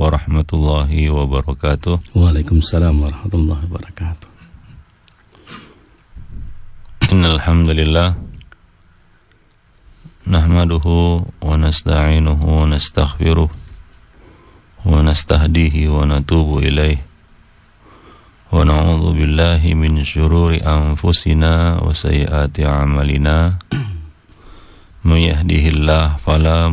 warahmatullahi wabarakatuh. Waalaikumsalam warahmatullahi wabarakatuh. Innal hamdalillah nahmaduhu wa nasta'inuhu wa nastaghfiruh wa nastahdihi wa natubu ilaih wa na'udzu billahi min syururi anfusina wa sayyiati a'malina may yahdihillahu fala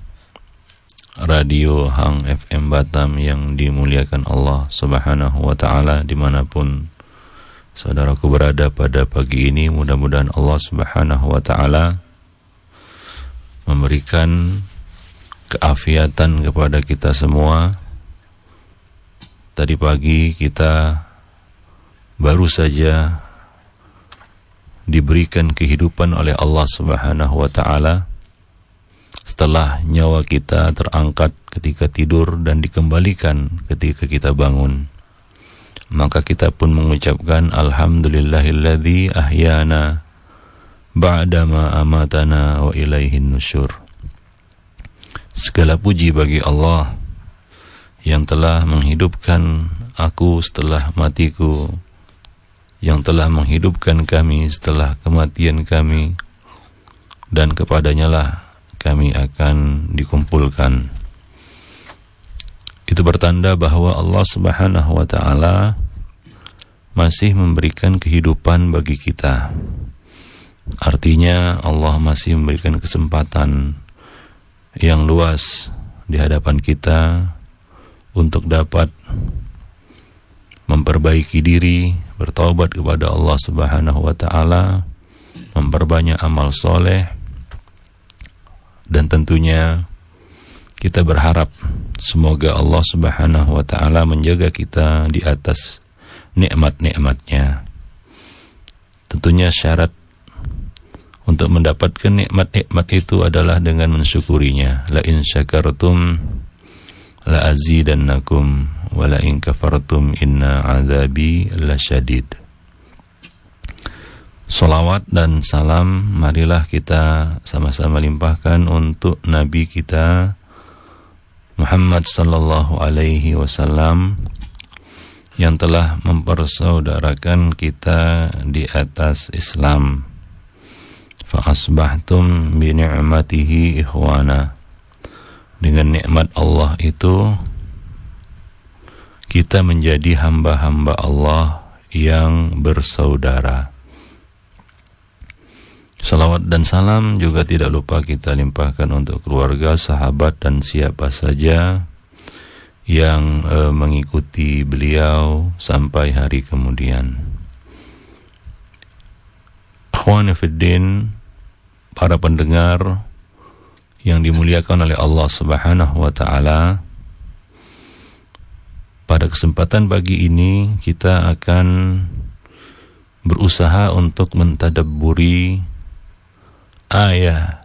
radio Hang FM Batam yang dimuliakan Allah Subhanahu wa taala di mana pun saudaraku berada pada pagi ini mudah-mudahan Allah Subhanahu wa taala memberikan keafiatan kepada kita semua. Tadi pagi kita baru saja diberikan kehidupan oleh Allah Subhanahu wa taala setelah nyawa kita terangkat ketika tidur dan dikembalikan ketika kita bangun maka kita pun mengucapkan alhamdulillahilladzi ahyana ba'dama amatana wa ilaihin nusyur. Segala puji bagi Allah yang telah menghidupkan aku setelah matiku, yang telah menghidupkan kami setelah kematian kami, dan kepadanya lah kami akan dikumpulkan. Itu bertanda bahwa Allah Subhanahu wa taala masih memberikan kehidupan bagi kita. Artinya Allah masih memberikan kesempatan yang luas di hadapan kita untuk dapat memperbaiki diri, bertobat kepada Allah Subhanahu wa taala, memperbanyak amal soleh dan tentunya kita berharap semoga Allah Subhanahu wa taala menjaga kita di atas nikmat-nikmatnya. Tentunya syarat untuk mendapatkan nikmat-nikmat itu adalah dengan mensyukurinya. La in syakartum la azidannakum wa la in kafartum inna azabi lasyadid. Salawat dan salam marilah kita sama-sama limpahkan untuk nabi kita Muhammad sallallahu alaihi wasallam yang telah mempersaudarakan kita di atas Islam. Fa asbahtum bi ni'matihi ikhwana. Dengan nikmat Allah itu kita menjadi hamba-hamba Allah yang bersaudara. Salawat dan salam juga tidak lupa kita limpahkan untuk keluarga, sahabat dan siapa saja yang e, mengikuti beliau sampai hari kemudian. Akhwanifiddin, para pendengar yang dimuliakan oleh Allah Subhanahu wa taala. Pada kesempatan pagi ini kita akan berusaha untuk mentadabburi ayat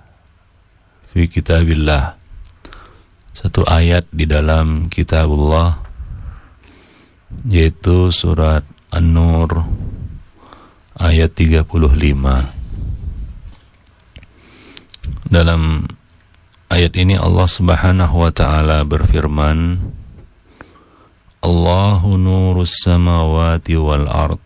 fi kitabillah. Satu ayat di dalam kitabullah yaitu surat An-Nur ayat 35 dalam ayat ini Allah Subhanahu wa taala berfirman Allahu nurus samawati wal ard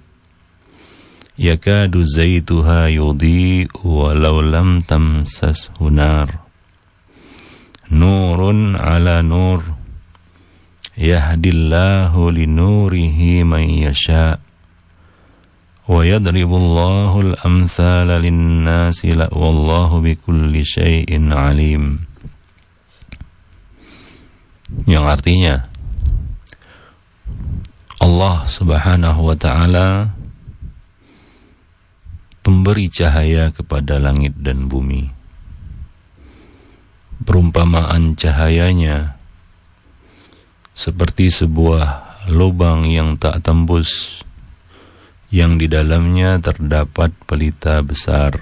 Yakadu zaituha yudhi'u walau lam tamsashu nar. Nurun ala nur. Yahdillahu linurihi man yasha. Wa yadribullahu al-amthala lin-nasi wallahu bikulli syai'in alim. Yang artinya Allah Subhanahu wa taala pemberi cahaya kepada langit dan bumi. Perumpamaan cahayanya seperti sebuah lubang yang tak tembus yang di dalamnya terdapat pelita besar.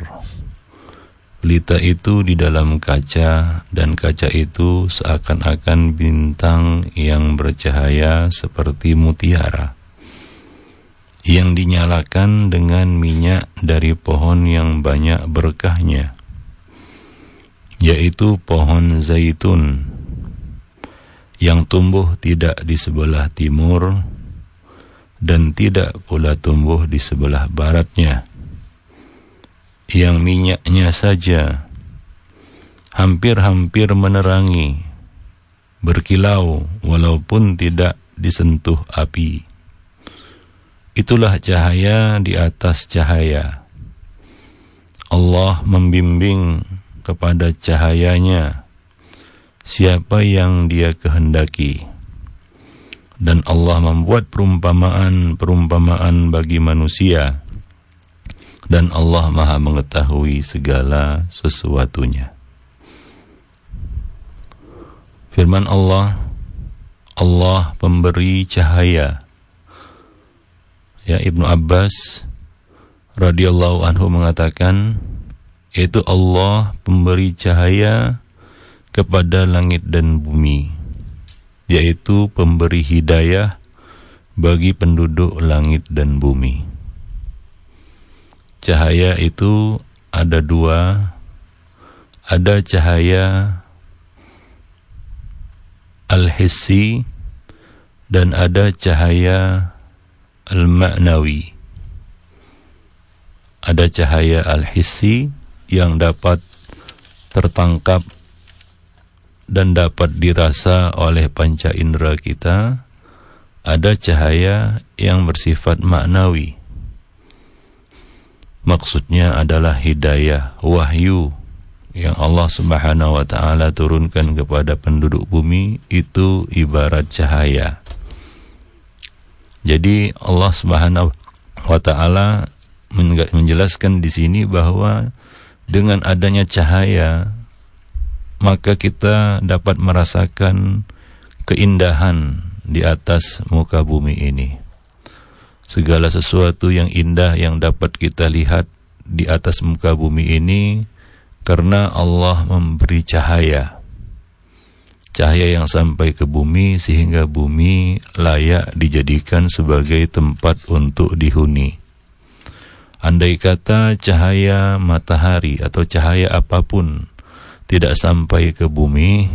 Pelita itu di dalam kaca dan kaca itu seakan-akan bintang yang bercahaya seperti mutiara yang dinyalakan dengan minyak dari pohon yang banyak berkahnya, yaitu pohon zaitun yang tumbuh tidak di sebelah timur dan tidak pula tumbuh di sebelah baratnya, yang minyaknya saja hampir-hampir menerangi, berkilau walaupun tidak disentuh api Itulah cahaya di atas cahaya. Allah membimbing kepada cahayanya siapa yang dia kehendaki. Dan Allah membuat perumpamaan-perumpamaan bagi manusia. Dan Allah maha mengetahui segala sesuatunya. Firman Allah, Allah pemberi cahaya ya Ibnu Abbas radhiyallahu anhu mengatakan yaitu Allah pemberi cahaya kepada langit dan bumi yaitu pemberi hidayah bagi penduduk langit dan bumi. Cahaya itu ada dua. Ada cahaya al-hissi dan ada cahaya al-ma'nawi. Ada cahaya al-hissi yang dapat tertangkap dan dapat dirasa oleh panca indera kita. Ada cahaya yang bersifat maknawi. Maksudnya adalah hidayah, wahyu yang Allah Subhanahu wa taala turunkan kepada penduduk bumi itu ibarat cahaya. Jadi Allah Subhanahu wa taala menjelaskan di sini bahwa dengan adanya cahaya maka kita dapat merasakan keindahan di atas muka bumi ini. Segala sesuatu yang indah yang dapat kita lihat di atas muka bumi ini karena Allah memberi cahaya cahaya yang sampai ke bumi sehingga bumi layak dijadikan sebagai tempat untuk dihuni. Andai kata cahaya matahari atau cahaya apa pun tidak sampai ke bumi,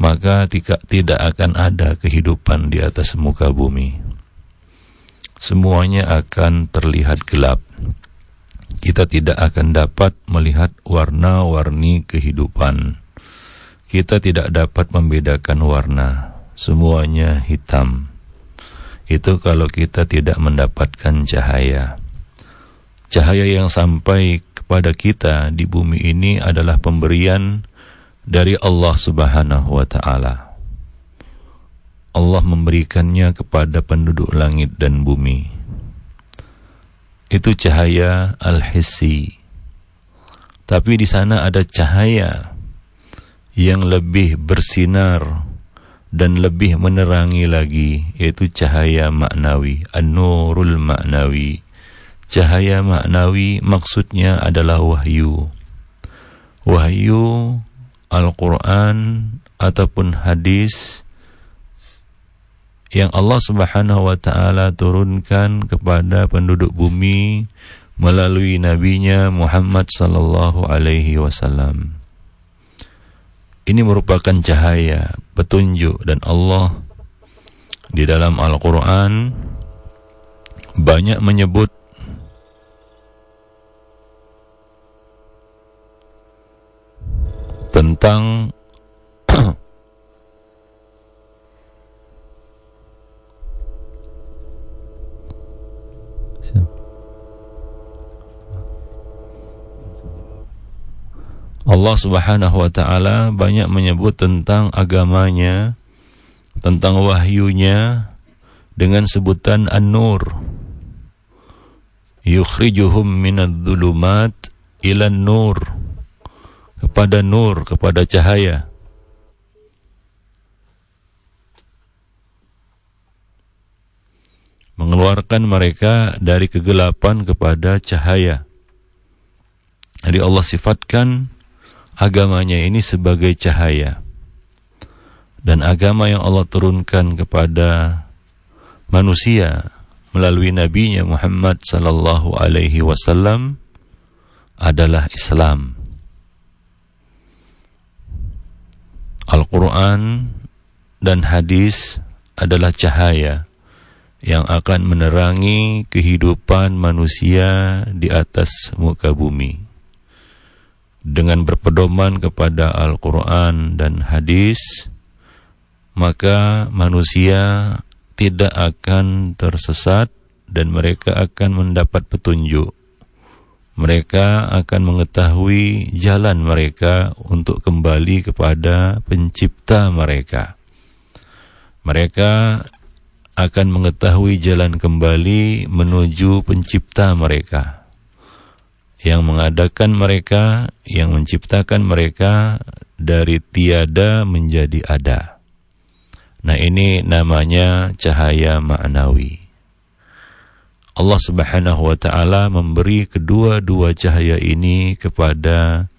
maka tidak akan ada kehidupan di atas muka bumi. Semuanya akan terlihat gelap. Kita tidak akan dapat melihat warna-warni kehidupan kita tidak dapat membedakan warna, semuanya hitam. Itu kalau kita tidak mendapatkan cahaya. Cahaya yang sampai kepada kita di bumi ini adalah pemberian dari Allah Subhanahu wa taala. Allah memberikannya kepada penduduk langit dan bumi. Itu cahaya al-hissi. Tapi di sana ada cahaya yang lebih bersinar dan lebih menerangi lagi yaitu cahaya maknawi an-nurul maknawi. Cahaya maknawi maksudnya adalah wahyu. Wahyu Al-Quran ataupun hadis yang Allah Subhanahu wa taala turunkan kepada penduduk bumi melalui nabinya Muhammad sallallahu alaihi wasallam ini merupakan cahaya, petunjuk dan Allah di dalam Al-Quran. Banyak menyebut tentang Allah Subhanahu wa taala banyak menyebut tentang agamanya, tentang wahyunya dengan sebutan An-Nur. Yukhrijuhum minadh-dhulumat ila nur kepada nur, kepada cahaya. Mengeluarkan mereka dari kegelapan kepada cahaya. Jadi Allah sifatkan agamanya ini sebagai cahaya. Dan agama yang Allah turunkan kepada manusia melalui nabinya Muhammad sallallahu alaihi wasallam adalah Islam. Al-Quran dan hadis adalah cahaya yang akan menerangi kehidupan manusia di atas muka bumi dengan berpedoman kepada Al-Quran dan hadis, maka manusia tidak akan tersesat dan mereka akan mendapat petunjuk. Mereka akan mengetahui jalan mereka untuk kembali kepada pencipta mereka. Mereka akan mengetahui jalan kembali menuju pencipta mereka yang mengadakan mereka, yang menciptakan mereka dari tiada menjadi ada. Nah ini namanya cahaya ma'nawi. Allah Subhanahu wa taala memberi kedua-dua cahaya ini kepada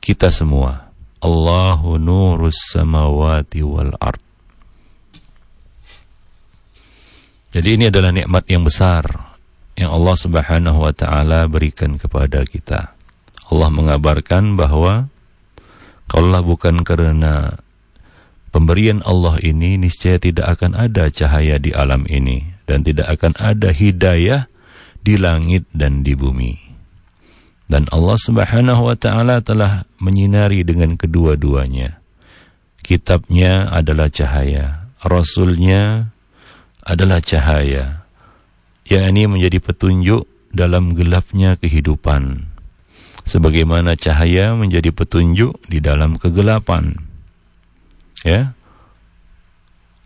kita semua. Allahu nurus samawati wal ard. Jadi ini adalah nikmat yang besar yang Allah Subhanahu wa taala berikan kepada kita. Allah mengabarkan bahwa kalaulah bukan karena pemberian Allah ini niscaya tidak akan ada cahaya di alam ini dan tidak akan ada hidayah di langit dan di bumi. Dan Allah Subhanahu wa taala telah menyinari dengan kedua-duanya. Kitabnya adalah cahaya, rasulnya adalah cahaya yakni menjadi petunjuk dalam gelapnya kehidupan. Sebagaimana cahaya menjadi petunjuk di dalam kegelapan. Ya.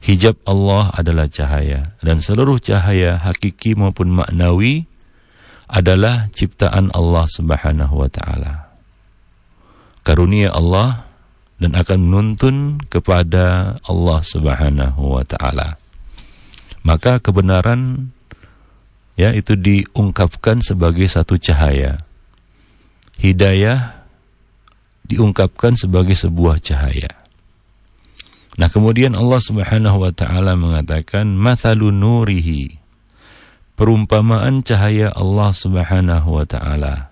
Hijab Allah adalah cahaya. Dan seluruh cahaya hakiki maupun maknawi adalah ciptaan Allah Subhanahu wa taala. Karunia Allah dan akan menuntun kepada Allah Subhanahu wa taala. Maka kebenaran ya itu diungkapkan sebagai satu cahaya. Hidayah diungkapkan sebagai sebuah cahaya. Nah, kemudian Allah Subhanahu wa taala mengatakan mathalu nurihi. Perumpamaan cahaya Allah Subhanahu wa taala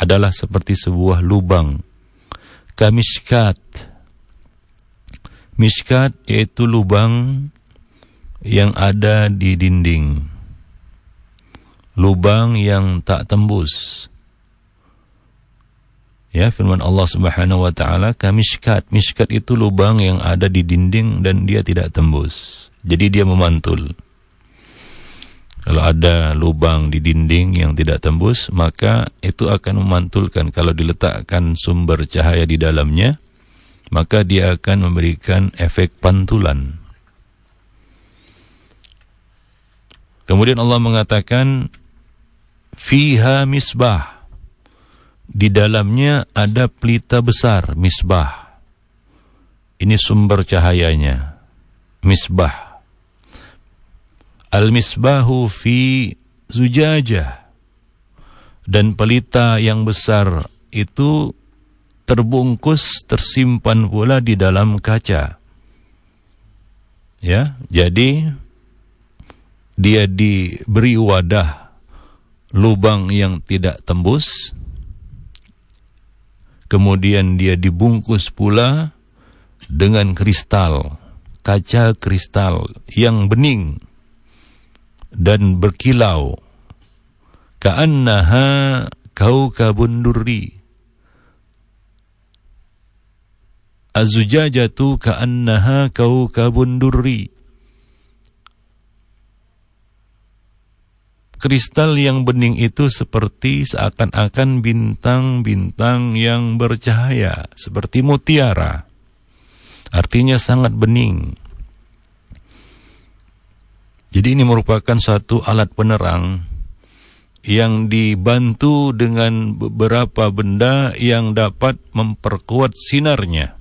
adalah seperti sebuah lubang kamiskat. Miskat yaitu lubang yang ada di dinding lubang yang tak tembus. Ya, firman Allah Subhanahu wa taala, "Kamishkat." Mishkat itu lubang yang ada di dinding dan dia tidak tembus. Jadi dia memantul. Kalau ada lubang di dinding yang tidak tembus, maka itu akan memantulkan. Kalau diletakkan sumber cahaya di dalamnya, maka dia akan memberikan efek pantulan. Kemudian Allah mengatakan fiha misbah. Di dalamnya ada pelita besar, misbah. Ini sumber cahayanya, misbah. Al-misbahu fi zujajah. Dan pelita yang besar itu terbungkus, tersimpan pula di dalam kaca. Ya, jadi dia diberi wadah lubang yang tidak tembus, kemudian dia dibungkus pula dengan kristal, kaca kristal yang bening dan berkilau. Ka'annaha kaukabun durri. Azujajatu ka'annaha kaukabun durri. Kristal yang bening itu seperti seakan-akan bintang-bintang yang bercahaya, seperti mutiara. Artinya sangat bening. Jadi ini merupakan satu alat penerang yang dibantu dengan beberapa benda yang dapat memperkuat sinarnya.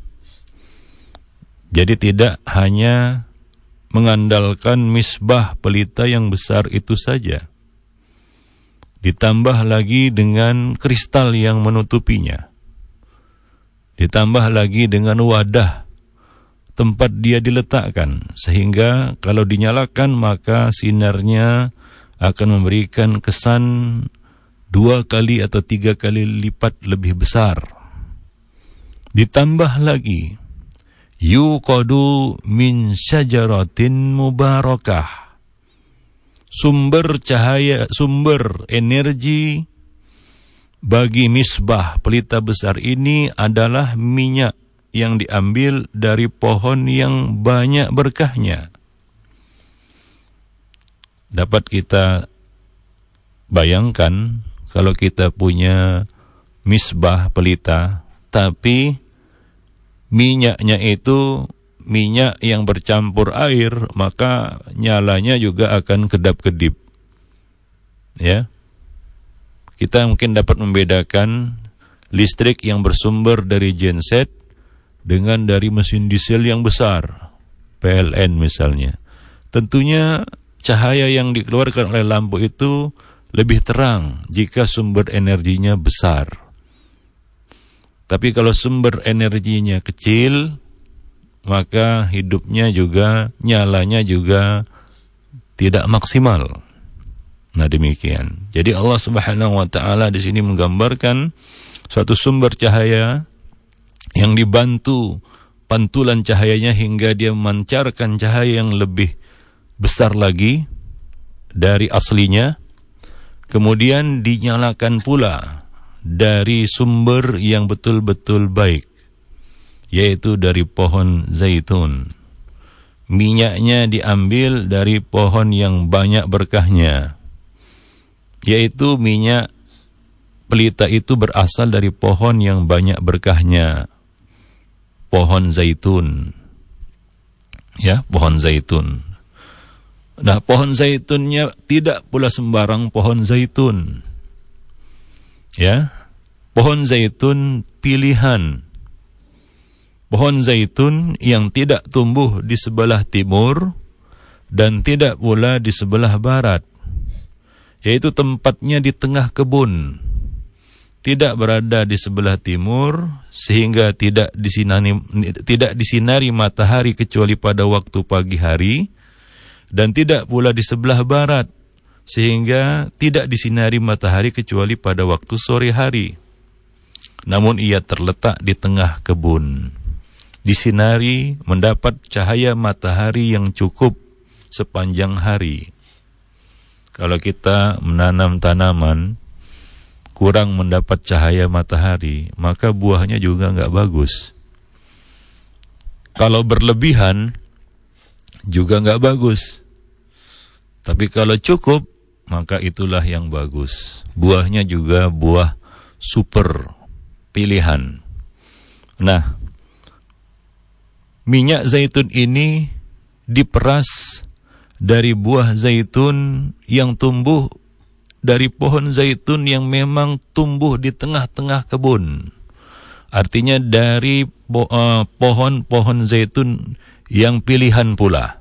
Jadi tidak hanya mengandalkan misbah pelita yang besar itu saja ditambah lagi dengan kristal yang menutupinya, ditambah lagi dengan wadah. Tempat dia diletakkan, sehingga kalau dinyalakan maka sinarnya akan memberikan kesan dua kali atau tiga kali lipat lebih besar. Ditambah lagi, yuqadu min syajaratin mubarakah sumber cahaya, sumber energi bagi misbah pelita besar ini adalah minyak yang diambil dari pohon yang banyak berkahnya. Dapat kita bayangkan kalau kita punya misbah pelita, tapi minyaknya itu minyak yang bercampur air, maka nyalanya juga akan kedap-kedip. Ya. Kita mungkin dapat membedakan listrik yang bersumber dari genset dengan dari mesin diesel yang besar, PLN misalnya. Tentunya cahaya yang dikeluarkan oleh lampu itu lebih terang jika sumber energinya besar. Tapi kalau sumber energinya kecil, maka hidupnya juga nyalanya juga tidak maksimal. Nah demikian. Jadi Allah Subhanahu wa taala di sini menggambarkan suatu sumber cahaya yang dibantu pantulan cahayanya hingga dia memancarkan cahaya yang lebih besar lagi dari aslinya. Kemudian dinyalakan pula dari sumber yang betul-betul baik yaitu dari pohon zaitun. Minyaknya diambil dari pohon yang banyak berkahnya, yaitu minyak pelita itu berasal dari pohon yang banyak berkahnya, pohon zaitun. Ya, pohon zaitun. Nah, pohon zaitunnya tidak pula sembarang pohon zaitun. Ya, pohon zaitun pilihan pohon zaitun yang tidak tumbuh di sebelah timur dan tidak pula di sebelah barat, yaitu tempatnya di tengah kebun, tidak berada di sebelah timur sehingga tidak disinari, tidak disinari matahari kecuali pada waktu pagi hari, dan tidak pula di sebelah barat sehingga tidak disinari matahari kecuali pada waktu sore hari. Namun ia terletak di tengah kebun disinari mendapat cahaya matahari yang cukup sepanjang hari. Kalau kita menanam tanaman kurang mendapat cahaya matahari, maka buahnya juga nggak bagus. Kalau berlebihan juga nggak bagus. Tapi kalau cukup, maka itulah yang bagus. Buahnya juga buah super pilihan. Nah, minyak zaitun ini diperas dari buah zaitun yang tumbuh dari pohon zaitun yang memang tumbuh di tengah-tengah kebun. Artinya dari eh, pohon-pohon zaitun yang pilihan pula.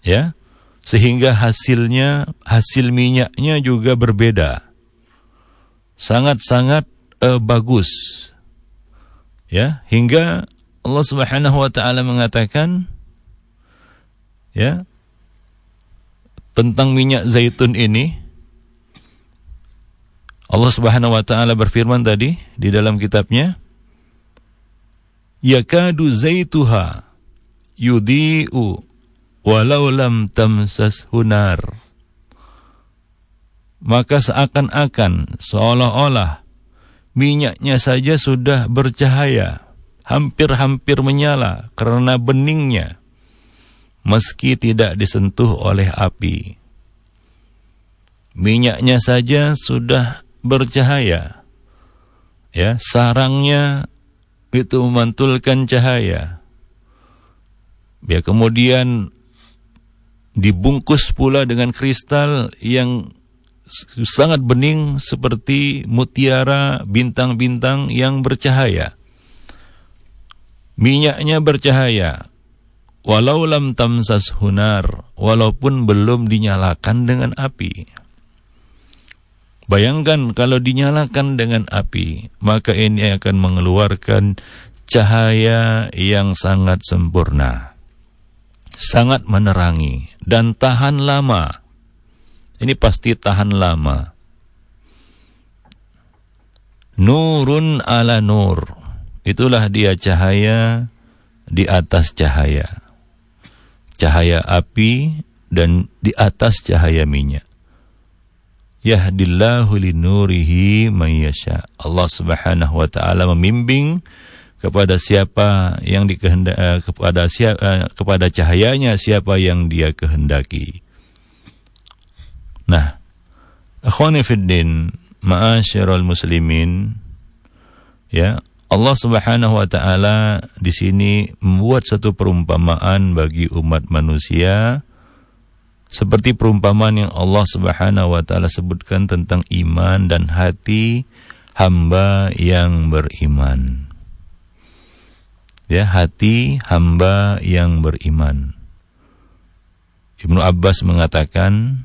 Ya. Sehingga hasilnya hasil minyaknya juga berbeda. Sangat-sangat uh, bagus. Ya, hingga Allah Subhanahu wa taala mengatakan ya tentang minyak zaitun ini Allah Subhanahu wa taala berfirman tadi di dalam kitabnya yakadu zaituha yudhi'u walau lam tamsas hunar maka seakan-akan seolah-olah minyaknya saja sudah bercahaya hampir-hampir menyala karena beningnya meski tidak disentuh oleh api. Minyaknya saja sudah bercahaya. Ya, sarangnya itu memantulkan cahaya. Ya, kemudian dibungkus pula dengan kristal yang sangat bening seperti mutiara bintang-bintang yang bercahaya. Minyaknya bercahaya. Walau lam tamsas hunar, walaupun belum dinyalakan dengan api. Bayangkan kalau dinyalakan dengan api, maka ini akan mengeluarkan cahaya yang sangat sempurna. Sangat menerangi dan tahan lama ini pasti tahan lama. Nurun ala nur. Itulah dia cahaya di atas cahaya. Cahaya api dan di atas cahaya minyak. Yahdillahu linurihi mayyasha. Allah Subhanahu wa taala membimbing kepada siapa yang dikehendak eh, kepada siapa eh, kepada cahayanya siapa yang dia kehendaki. Nah, akhwani fiddin, ma'asyiral muslimin, ya, Allah Subhanahu wa taala di sini membuat satu perumpamaan bagi umat manusia seperti perumpamaan yang Allah Subhanahu wa taala sebutkan tentang iman dan hati hamba yang beriman. Ya, hati hamba yang beriman. Ibnu Abbas mengatakan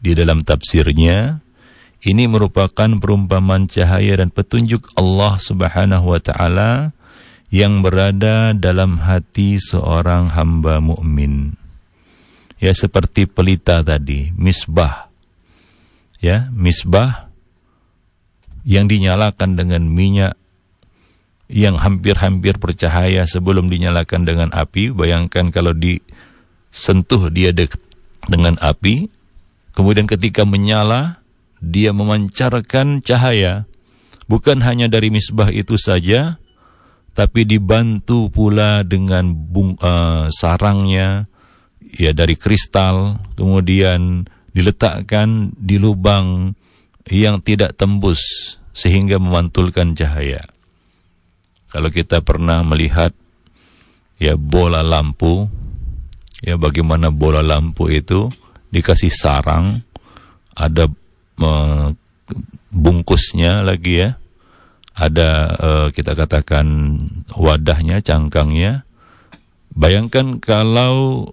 di dalam tafsirnya ini merupakan perumpamaan cahaya dan petunjuk Allah Subhanahu wa taala yang berada dalam hati seorang hamba mukmin. Ya seperti pelita tadi, misbah. Ya, misbah yang dinyalakan dengan minyak yang hampir-hampir bercahaya sebelum dinyalakan dengan api. Bayangkan kalau disentuh dia dengan api, Kemudian ketika menyala, dia memancarkan cahaya. Bukan hanya dari misbah itu saja, tapi dibantu pula dengan bung, uh, sarangnya ya dari kristal, kemudian diletakkan di lubang yang tidak tembus sehingga memantulkan cahaya. Kalau kita pernah melihat ya bola lampu, ya bagaimana bola lampu itu dikasih sarang, ada bungkusnya lagi ya, ada uh, kita katakan wadahnya, cangkangnya. Bayangkan kalau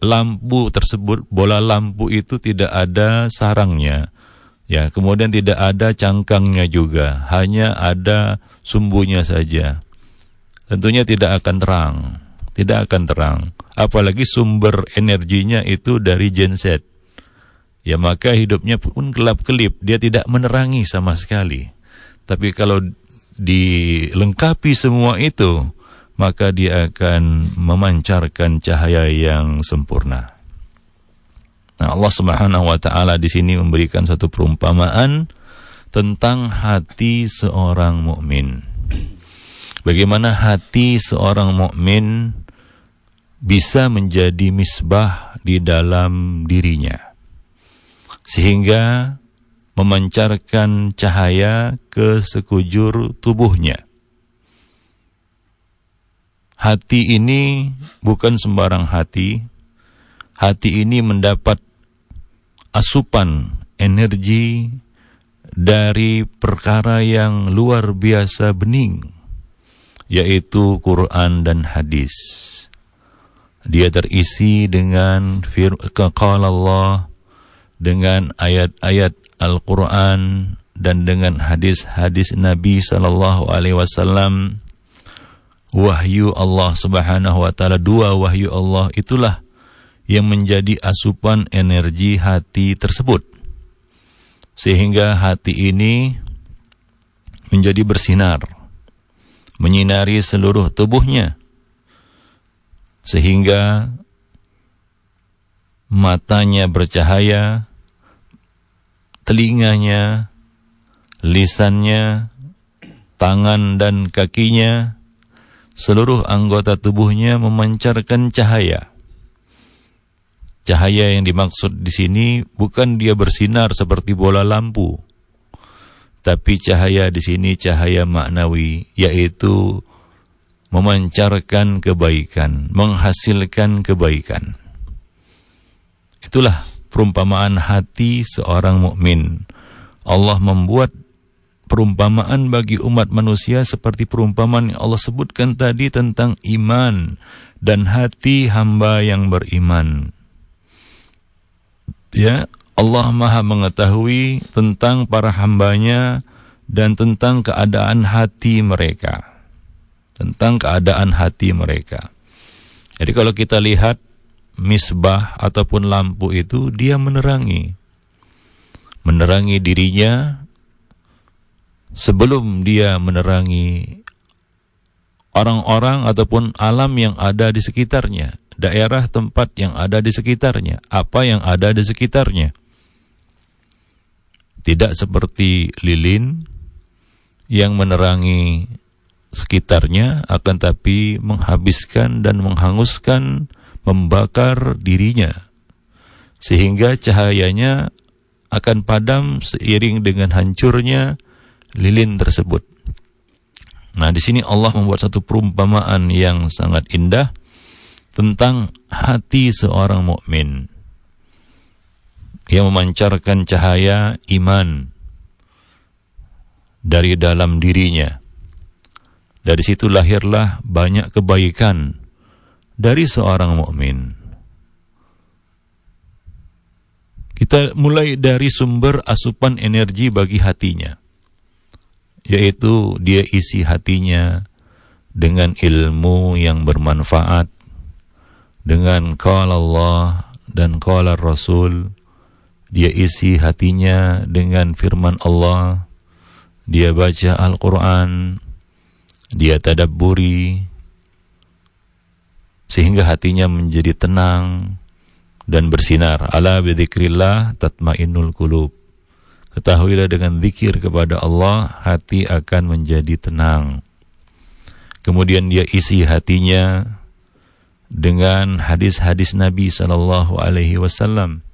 lampu tersebut, bola lampu itu tidak ada sarangnya, ya, kemudian tidak ada cangkangnya juga, hanya ada sumbunya saja. Tentunya tidak akan terang, tidak akan terang apalagi sumber energinya itu dari genset. Ya maka hidupnya pun gelap-kelip, dia tidak menerangi sama sekali. Tapi kalau dilengkapi semua itu, maka dia akan memancarkan cahaya yang sempurna. Nah, Allah Subhanahu wa taala di sini memberikan satu perumpamaan tentang hati seorang mukmin. Bagaimana hati seorang mukmin bisa menjadi misbah di dalam dirinya sehingga memancarkan cahaya ke sekujur tubuhnya. Hati ini bukan sembarang hati. Hati ini mendapat asupan energi dari perkara yang luar biasa bening, yaitu Quran dan hadis. Dia terisi dengan firqal Allah, dengan ayat-ayat Al-Quran, dan dengan hadis-hadis Nabi Sallallahu Alaihi Wasallam. Wahyu Allah Subhanahu Wa Taala dua wahyu Allah itulah yang menjadi asupan energi hati tersebut, sehingga hati ini menjadi bersinar, menyinari seluruh tubuhnya sehingga matanya bercahaya, telinganya, lisannya, tangan dan kakinya, seluruh anggota tubuhnya memancarkan cahaya. Cahaya yang dimaksud di sini bukan dia bersinar seperti bola lampu. Tapi cahaya di sini cahaya maknawi, yaitu memancarkan kebaikan, menghasilkan kebaikan. Itulah perumpamaan hati seorang mukmin. Allah membuat perumpamaan bagi umat manusia seperti perumpamaan yang Allah sebutkan tadi tentang iman dan hati hamba yang beriman ya Allah Maha mengetahui tentang para hambanya dan tentang keadaan hati mereka. Tentang keadaan hati mereka. Jadi kalau kita lihat misbah ataupun lampu itu dia menerangi. Menerangi dirinya sebelum dia menerangi orang-orang ataupun alam yang ada di sekitarnya daerah tempat yang ada di sekitarnya, apa yang ada di sekitarnya. Tidak seperti lilin yang menerangi sekitarnya akan tapi menghabiskan dan menghanguskan, membakar dirinya. Sehingga cahayanya akan padam seiring dengan hancurnya lilin tersebut. Nah, di sini Allah membuat satu perumpamaan yang sangat indah tentang hati seorang mukmin yang memancarkan cahaya iman dari dalam dirinya. Dari situ lahirlah banyak kebaikan dari seorang mukmin. Kita mulai dari sumber asupan energi bagi hatinya, yaitu dia isi hatinya dengan ilmu yang bermanfaat, dengan qala Allah dan qala Rasul. Dia isi hatinya dengan firman Allah. Dia baca Al-Qur'an. Dia tadabburi sehingga hatinya menjadi tenang dan bersinar ala bidzikrillah tatmainnul qulub ketahuilah dengan zikir kepada Allah hati akan menjadi tenang kemudian dia isi hatinya dengan hadis-hadis Nabi sallallahu alaihi wasallam.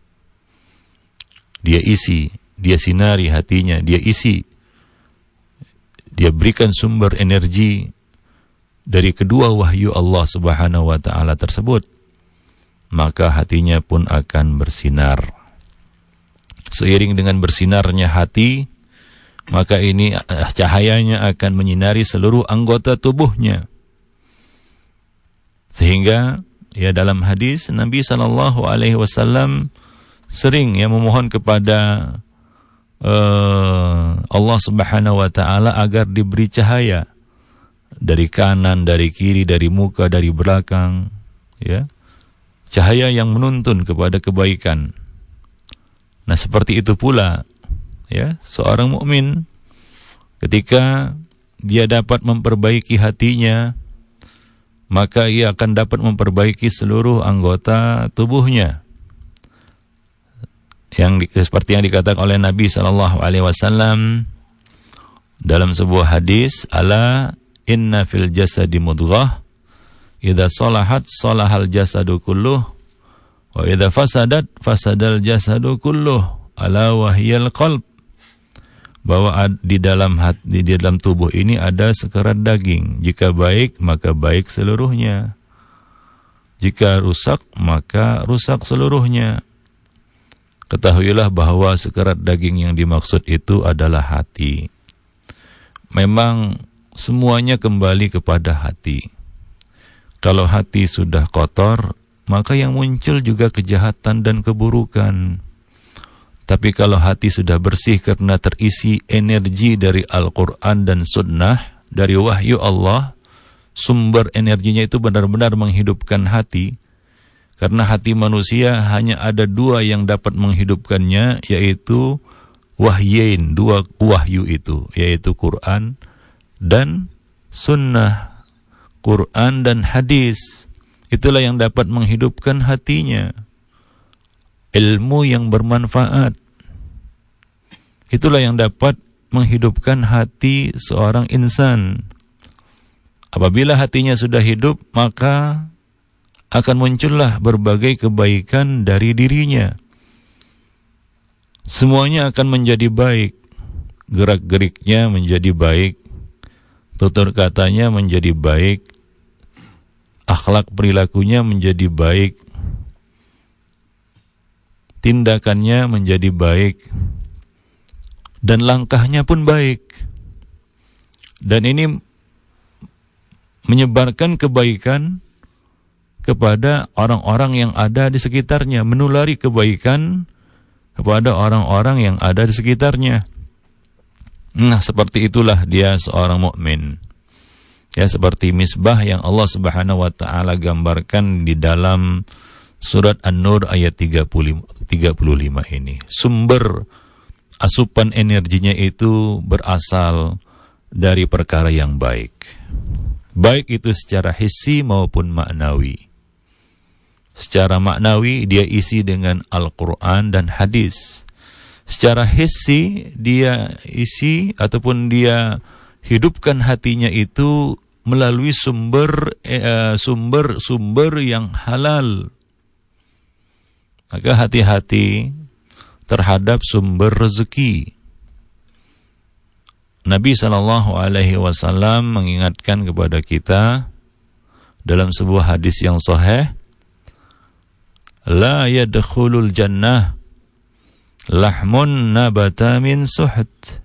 Dia isi, dia sinari hatinya, dia isi. Dia berikan sumber energi dari kedua wahyu Allah Subhanahu wa taala tersebut. Maka hatinya pun akan bersinar. Seiring dengan bersinarnya hati, maka ini eh, cahayanya akan menyinari seluruh anggota tubuhnya sehingga ya dalam hadis Nabi sallallahu alaihi wasallam sering ya memohon kepada uh, Allah Subhanahu wa taala agar diberi cahaya dari kanan, dari kiri, dari muka, dari belakang, ya. Cahaya yang menuntun kepada kebaikan. Nah, seperti itu pula ya, seorang mukmin ketika dia dapat memperbaiki hatinya maka ia akan dapat memperbaiki seluruh anggota tubuhnya. Yang seperti yang dikatakan oleh Nabi sallallahu alaihi wasallam dalam sebuah hadis, "Ala inna fil jasadi mudghah, idza salahat salahal jasadu kulluh, wa idza fasadat fasadal jasadu kulluh, ala wahyal qalb." bahwa di dalam hati, di dalam tubuh ini ada sekerat daging. Jika baik, maka baik seluruhnya. Jika rusak, maka rusak seluruhnya. Ketahuilah bahwa sekerat daging yang dimaksud itu adalah hati. Memang semuanya kembali kepada hati. Kalau hati sudah kotor, maka yang muncul juga kejahatan dan keburukan. Tapi kalau hati sudah bersih karena terisi energi dari Al-Quran dan Sunnah, dari wahyu Allah, sumber energinya itu benar-benar menghidupkan hati. Karena hati manusia hanya ada dua yang dapat menghidupkannya, yaitu wahyain, dua wahyu itu, yaitu Quran dan Sunnah. Quran dan hadis, itulah yang dapat menghidupkan hatinya ilmu yang bermanfaat. Itulah yang dapat menghidupkan hati seorang insan. Apabila hatinya sudah hidup, maka akan muncullah berbagai kebaikan dari dirinya. Semuanya akan menjadi baik. Gerak-geriknya menjadi baik. Tutur katanya menjadi baik. Akhlak perilakunya menjadi baik. Tindakannya menjadi baik. Dan langkahnya pun baik. Dan ini menyebarkan kebaikan kepada orang-orang yang ada di sekitarnya, menulari kebaikan kepada orang-orang yang ada di sekitarnya. Nah, seperti itulah dia seorang mukmin. Ya seperti misbah yang Allah Subhanahu wa taala gambarkan di dalam surat An-Nur ayat 30, 35 ini. Sumber asupan energinya itu berasal dari perkara yang baik. Baik itu secara hissi maupun maknawi. Secara maknawi dia isi dengan Al-Quran dan hadis. Secara hissi dia isi ataupun dia hidupkan hatinya itu melalui sumber eh, sumber sumber yang halal. Maka hati-hati terhadap sumber rezeki. Nabi Shallallahu Alaihi Wasallam mengingatkan kepada kita dalam sebuah hadis yang sahih la yadkhulul jannah lahmun nabata min suht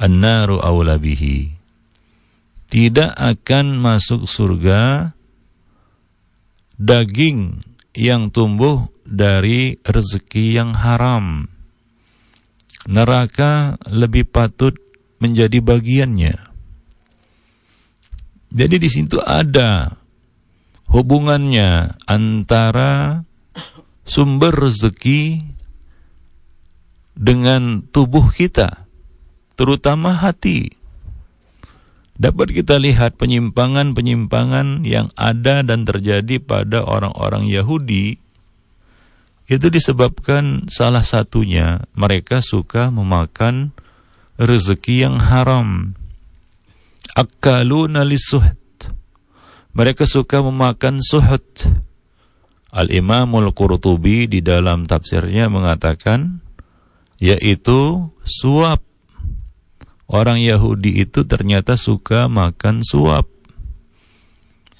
annaru awla bihi. Tidak akan masuk surga daging yang tumbuh dari rezeki yang haram. Neraka lebih patut menjadi bagiannya. Jadi di situ ada hubungannya antara sumber rezeki dengan tubuh kita, terutama hati. Dapat kita lihat penyimpangan-penyimpangan yang ada dan terjadi pada orang-orang Yahudi itu disebabkan salah satunya mereka suka memakan rezeki yang haram. Akkaluna lisuht mereka suka memakan suhut. Al-Imamul Qurtubi di dalam tafsirnya mengatakan yaitu suap. Orang Yahudi itu ternyata suka makan suap.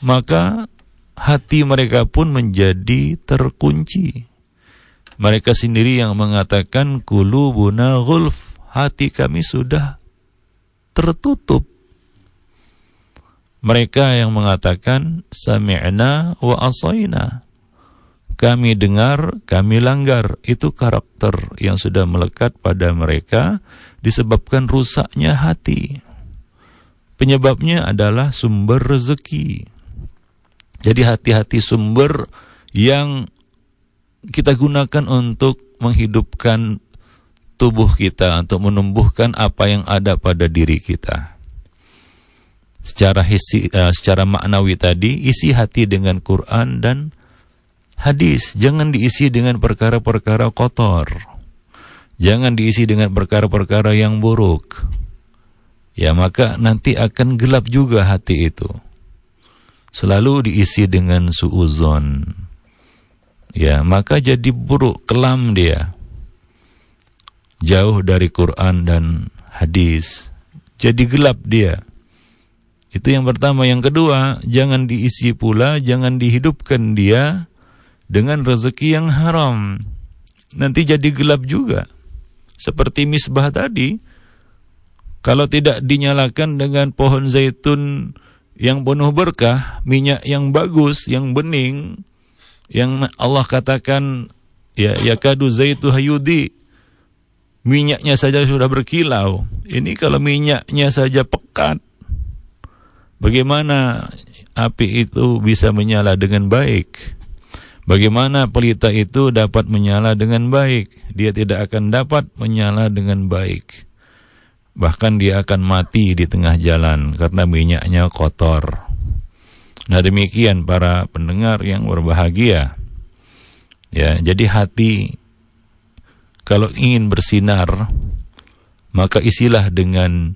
Maka hati mereka pun menjadi terkunci. Mereka sendiri yang mengatakan kulubuna gulf, hati kami sudah tertutup mereka yang mengatakan sami'na wa asaina. Kami dengar, kami langgar. Itu karakter yang sudah melekat pada mereka disebabkan rusaknya hati. Penyebabnya adalah sumber rezeki. Jadi hati-hati sumber yang kita gunakan untuk menghidupkan tubuh kita, untuk menumbuhkan apa yang ada pada diri kita secara hisi, uh, secara maknawi tadi isi hati dengan Quran dan hadis jangan diisi dengan perkara-perkara kotor. Jangan diisi dengan perkara-perkara yang buruk. Ya maka nanti akan gelap juga hati itu. Selalu diisi dengan suuzon. Ya maka jadi buruk kelam dia. Jauh dari Quran dan hadis. Jadi gelap dia. Itu yang pertama. Yang kedua, jangan diisi pula, jangan dihidupkan dia dengan rezeki yang haram. Nanti jadi gelap juga. Seperti misbah tadi, kalau tidak dinyalakan dengan pohon zaitun yang penuh berkah, minyak yang bagus, yang bening, yang Allah katakan ya yakadu zaitu hayudi minyaknya saja sudah berkilau. Ini kalau minyaknya saja pekat, Bagaimana api itu bisa menyala dengan baik? Bagaimana pelita itu dapat menyala dengan baik? Dia tidak akan dapat menyala dengan baik. Bahkan dia akan mati di tengah jalan karena minyaknya kotor. Nah demikian para pendengar yang berbahagia. Ya, jadi hati kalau ingin bersinar maka isilah dengan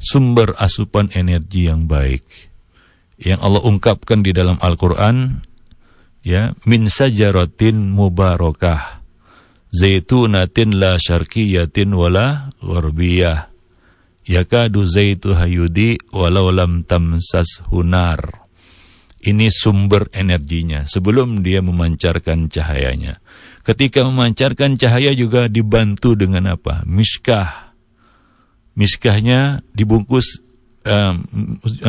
sumber asupan energi yang baik. yang Allah ungkapkan di dalam Al-Qur'an ya min sajaratin mubarakah. Zaitunatin la syarqiyatin wala gharbiyah. Yakadu zaitu hayudi walau lam tamsas hunar ini sumber energinya. Sebelum dia memancarkan cahayanya. Ketika memancarkan cahaya juga dibantu dengan apa? Miskah. Miskahnya dibungkus uh,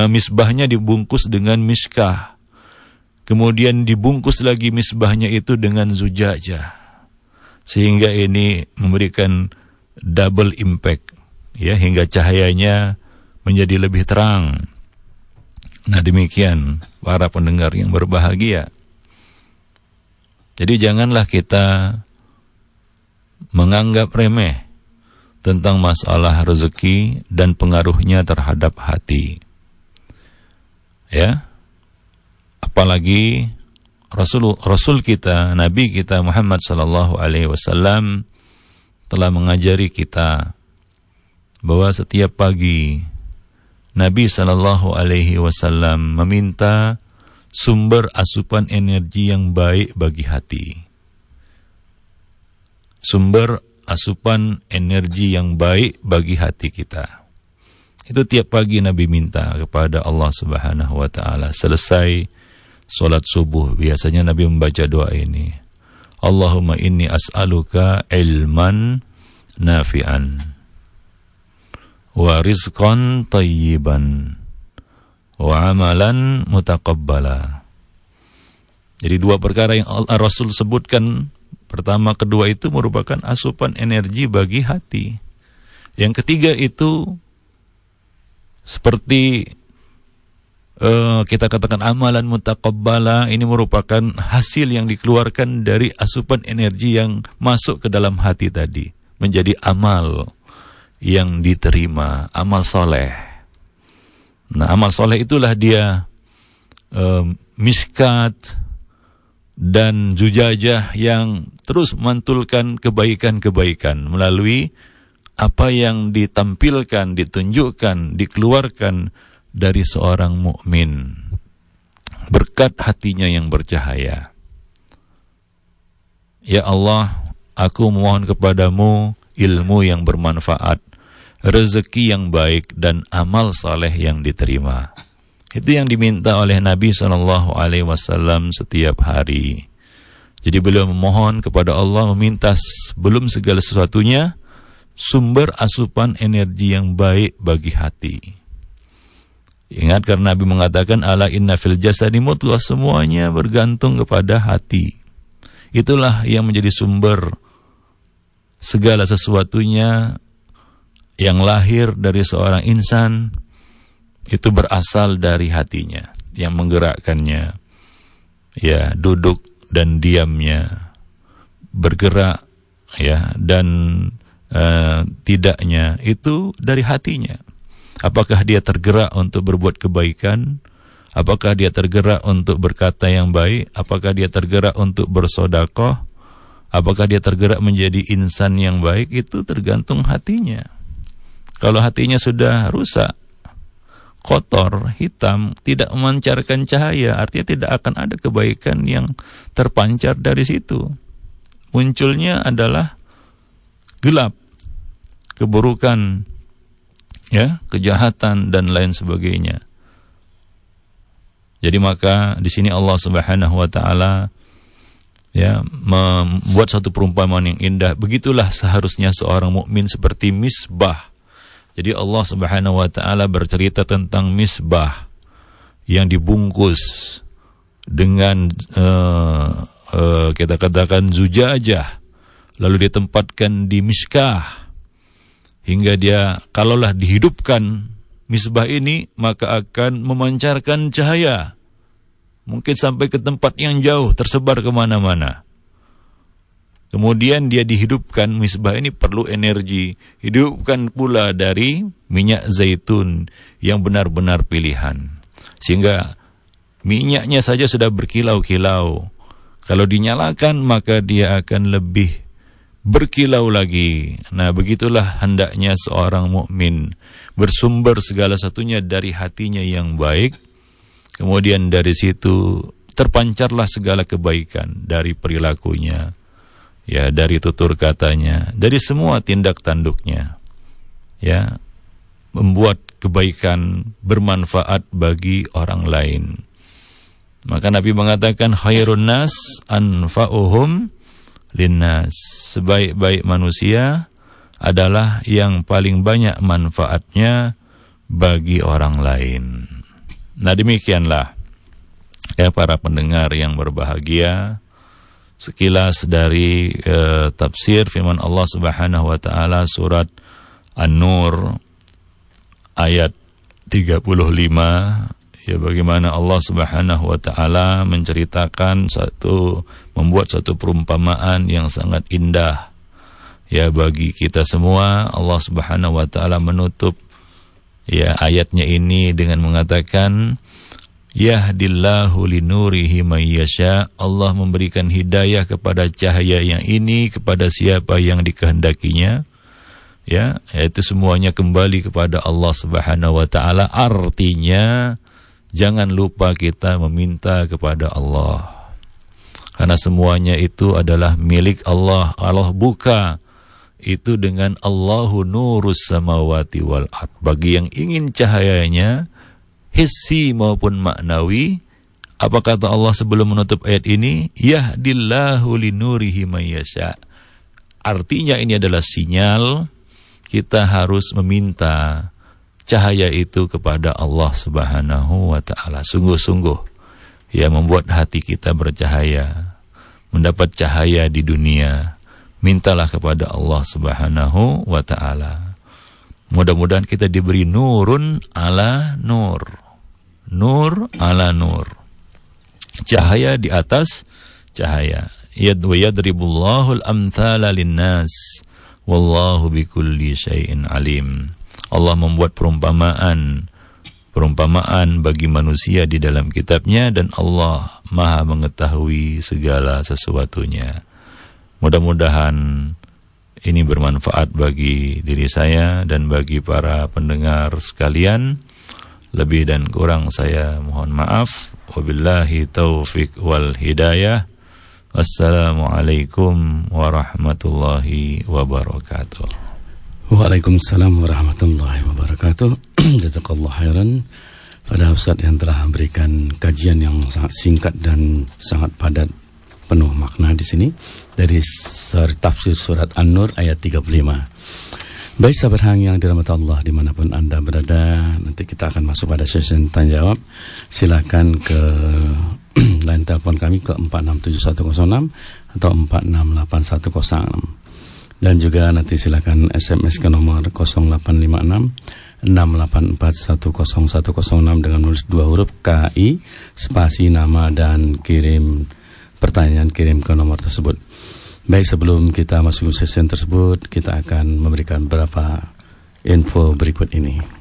misbahnya dibungkus dengan miskah kemudian dibungkus lagi misbahnya itu dengan zujajah sehingga ini memberikan double impact ya hingga cahayanya menjadi lebih terang nah demikian para pendengar yang berbahagia jadi janganlah kita menganggap remeh tentang masalah rezeki dan pengaruhnya terhadap hati. Ya. Apalagi Rasul Rasul kita, Nabi kita Muhammad sallallahu alaihi wasallam telah mengajari kita bahwa setiap pagi Nabi sallallahu alaihi wasallam meminta sumber asupan energi yang baik bagi hati. Sumber asupan energi yang baik bagi hati kita. Itu tiap pagi Nabi minta kepada Allah Subhanahu wa taala. Selesai solat subuh biasanya Nabi membaca doa ini. Allahumma inni as'aluka ilman nafi'an wa rizqan tayyiban wa amalan mutaqabbala. Jadi dua perkara yang Rasul sebutkan Pertama, kedua itu merupakan asupan energi bagi hati. Yang ketiga itu seperti uh, kita katakan amalan mutakabbala ini merupakan hasil yang dikeluarkan dari asupan energi yang masuk ke dalam hati tadi menjadi amal yang diterima, amal soleh. Nah, amal soleh itulah dia uh, miskat dan jujajah yang terus mantulkan kebaikan-kebaikan melalui apa yang ditampilkan, ditunjukkan, dikeluarkan dari seorang mukmin berkat hatinya yang bercahaya. Ya Allah, aku mohon kepadamu ilmu yang bermanfaat, rezeki yang baik dan amal saleh yang diterima. Itu yang diminta oleh Nabi Shallallahu Alaihi Wasallam setiap hari. Jadi beliau memohon kepada Allah meminta sebelum segala sesuatunya sumber asupan energi yang baik bagi hati. Ingat karena Nabi mengatakan ala inna fil jasadi mutlah semuanya bergantung kepada hati. Itulah yang menjadi sumber segala sesuatunya yang lahir dari seorang insan itu berasal dari hatinya yang menggerakkannya. Ya, duduk dan diamnya, bergerak ya dan uh, tidaknya itu dari hatinya. Apakah dia tergerak untuk berbuat kebaikan? Apakah dia tergerak untuk berkata yang baik? Apakah dia tergerak untuk bersodakoh? Apakah dia tergerak menjadi insan yang baik? Itu tergantung hatinya. Kalau hatinya sudah rusak, kotor, hitam, tidak memancarkan cahaya, artinya tidak akan ada kebaikan yang terpancar dari situ. Munculnya adalah gelap, keburukan, ya, kejahatan dan lain sebagainya. Jadi maka di sini Allah Subhanahu wa taala ya membuat satu perumpamaan yang indah. Begitulah seharusnya seorang mukmin seperti misbah jadi Allah Subhanahu wa taala bercerita tentang misbah yang dibungkus dengan uh, uh, kita katakan zujajah lalu ditempatkan di miskah hingga dia kalaulah dihidupkan misbah ini maka akan memancarkan cahaya mungkin sampai ke tempat yang jauh tersebar ke mana-mana Kemudian dia dihidupkan, misbah ini perlu energi. Hidupkan pula dari minyak zaitun yang benar-benar pilihan. Sehingga minyaknya saja sudah berkilau-kilau. Kalau dinyalakan maka dia akan lebih berkilau lagi. Nah, begitulah hendaknya seorang mukmin bersumber segala satunya dari hatinya yang baik. Kemudian dari situ terpancarlah segala kebaikan dari perilakunya, ya dari tutur katanya, dari semua tindak tanduknya. Ya, membuat kebaikan bermanfaat bagi orang lain. Maka Nabi mengatakan khairun nas anfa'uhum linnas. Sebaik-baik manusia adalah yang paling banyak manfaatnya bagi orang lain. Nah, demikianlah ya para pendengar yang berbahagia sekilas dari uh, tafsir firman Allah Subhanahu wa taala surat An-Nur ayat 35 ya bagaimana Allah Subhanahu wa taala menceritakan satu membuat satu perumpamaan yang sangat indah ya bagi kita semua Allah Subhanahu wa taala menutup ya ayatnya ini dengan mengatakan Yahdillahu linurihi mayyasha. Allah memberikan hidayah kepada cahaya yang ini kepada siapa yang dikehendakinya. Ya, itu semuanya kembali kepada Allah Subhanahu wa taala. Artinya jangan lupa kita meminta kepada Allah. Karena semuanya itu adalah milik Allah. Allah buka itu dengan Allahu nurus samawati wal ard. Bagi yang ingin cahayanya, hissi maupun maknawi. Apa kata Allah sebelum menutup ayat ini? Yahdillahu linurihi mayyasha. Artinya ini adalah sinyal kita harus meminta cahaya itu kepada Allah Subhanahu wa taala. Sungguh-sungguh ya membuat hati kita bercahaya, mendapat cahaya di dunia. Mintalah kepada Allah Subhanahu wa taala. Mudah-mudahan kita diberi nurun ala nur nur ala nur. Cahaya di atas cahaya. Yad wa yadribullahu al-amthala linnas wallahu bikulli syai'in alim. Allah membuat perumpamaan perumpamaan bagi manusia di dalam kitabnya dan Allah Maha mengetahui segala sesuatunya. Mudah-mudahan ini bermanfaat bagi diri saya dan bagi para pendengar sekalian. Lebih dan kurang saya mohon maaf. Wabillahi taufik wal hidayah. Wassalamualaikum warahmatullahi wabarakatuh. Waalaikumsalam warahmatullahi wabarakatuh. Jazakallah khairan pada Ustaz yang telah memberikan kajian yang sangat singkat dan sangat padat penuh makna di sini dari tafsir surat An-Nur ayat 35. Baik sahabat hang yang dirahmati Allah di mana pun anda berada Nanti kita akan masuk pada sesi tanya jawab Silakan ke line telepon kami ke 467106 Atau 46810 Dan juga nanti silakan SMS ke nomor 0856 684101006 dengan menulis dua huruf KI spasi nama dan kirim pertanyaan kirim ke nomor tersebut. Baik sebelum kita masuk ke sesi tersebut, kita akan memberikan beberapa info berikut ini.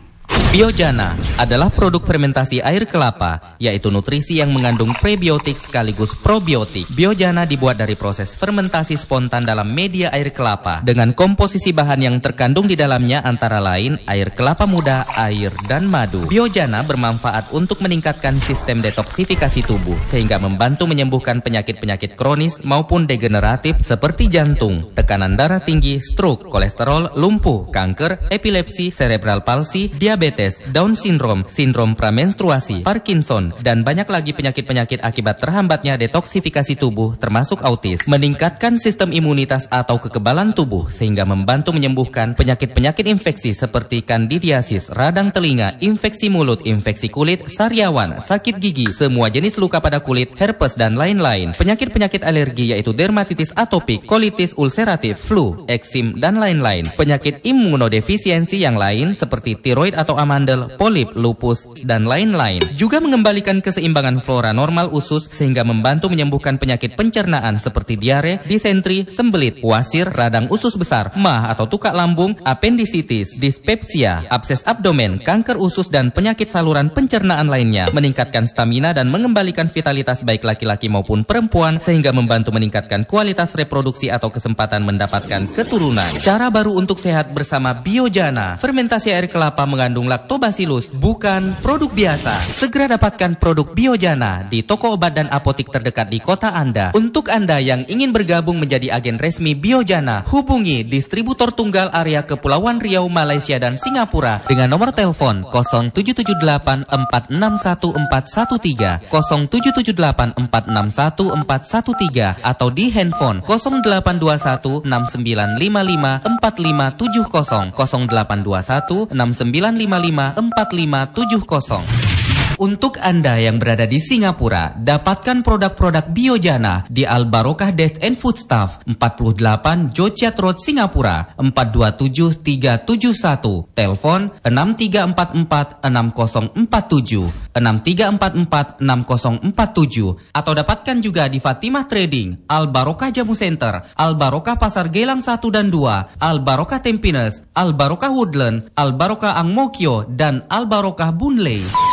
Biojana adalah produk fermentasi air kelapa, yaitu nutrisi yang mengandung prebiotik sekaligus probiotik. Biojana dibuat dari proses fermentasi spontan dalam media air kelapa dengan komposisi bahan yang terkandung di dalamnya antara lain air kelapa muda, air, dan madu. Biojana bermanfaat untuk meningkatkan sistem detoksifikasi tubuh sehingga membantu menyembuhkan penyakit-penyakit kronis maupun degeneratif seperti jantung, tekanan darah tinggi, stroke, kolesterol, lumpuh, kanker, epilepsi, cerebral palsy, diabetes, diabetes, Down syndrome, sindrom pramenstruasi, Parkinson, dan banyak lagi penyakit-penyakit akibat terhambatnya detoksifikasi tubuh termasuk autis, meningkatkan sistem imunitas atau kekebalan tubuh sehingga membantu menyembuhkan penyakit-penyakit infeksi seperti kandidiasis, radang telinga, infeksi mulut, infeksi kulit, sariawan, sakit gigi, semua jenis luka pada kulit, herpes, dan lain-lain. Penyakit-penyakit alergi yaitu dermatitis atopik, kolitis ulceratif, flu, eksim, dan lain-lain. Penyakit imunodefisiensi yang lain seperti tiroid atau amandel, polip, lupus, dan lain-lain. Juga mengembalikan keseimbangan flora normal usus sehingga membantu menyembuhkan penyakit pencernaan seperti diare, disentri, sembelit, wasir, radang usus besar, mah atau tukak lambung, appendicitis, dispepsia, abses abdomen, kanker usus, dan penyakit saluran pencernaan lainnya. Meningkatkan stamina dan mengembalikan vitalitas baik laki-laki maupun perempuan sehingga membantu meningkatkan kualitas reproduksi atau kesempatan mendapatkan keturunan. Cara baru untuk sehat bersama Biojana. Fermentasi air kelapa mengandung mengandung laktobacillus, bukan produk biasa. Segera dapatkan produk Biojana di toko obat dan apotik terdekat di kota Anda. Untuk Anda yang ingin bergabung menjadi agen resmi Biojana, hubungi distributor tunggal area Kepulauan Riau, Malaysia dan Singapura dengan nomor telepon 0778 461413, 0778 461413 atau di handphone 0821 6955 4570 0821 6955 4570. Untuk Anda yang berada di Singapura, dapatkan produk-produk Biojana di Al Barokah Death and Foodstuff 48 Jochat Road Singapura 427371 telepon 6344 6047 6344 6047 atau dapatkan juga di Fatimah Trading Al Barokah Jamu Center Al Barokah Pasar Gelang 1 dan 2 Al Barokah Tempines Al Barokah Woodland Al Barokah Angmokyo dan Al Barokah Bunley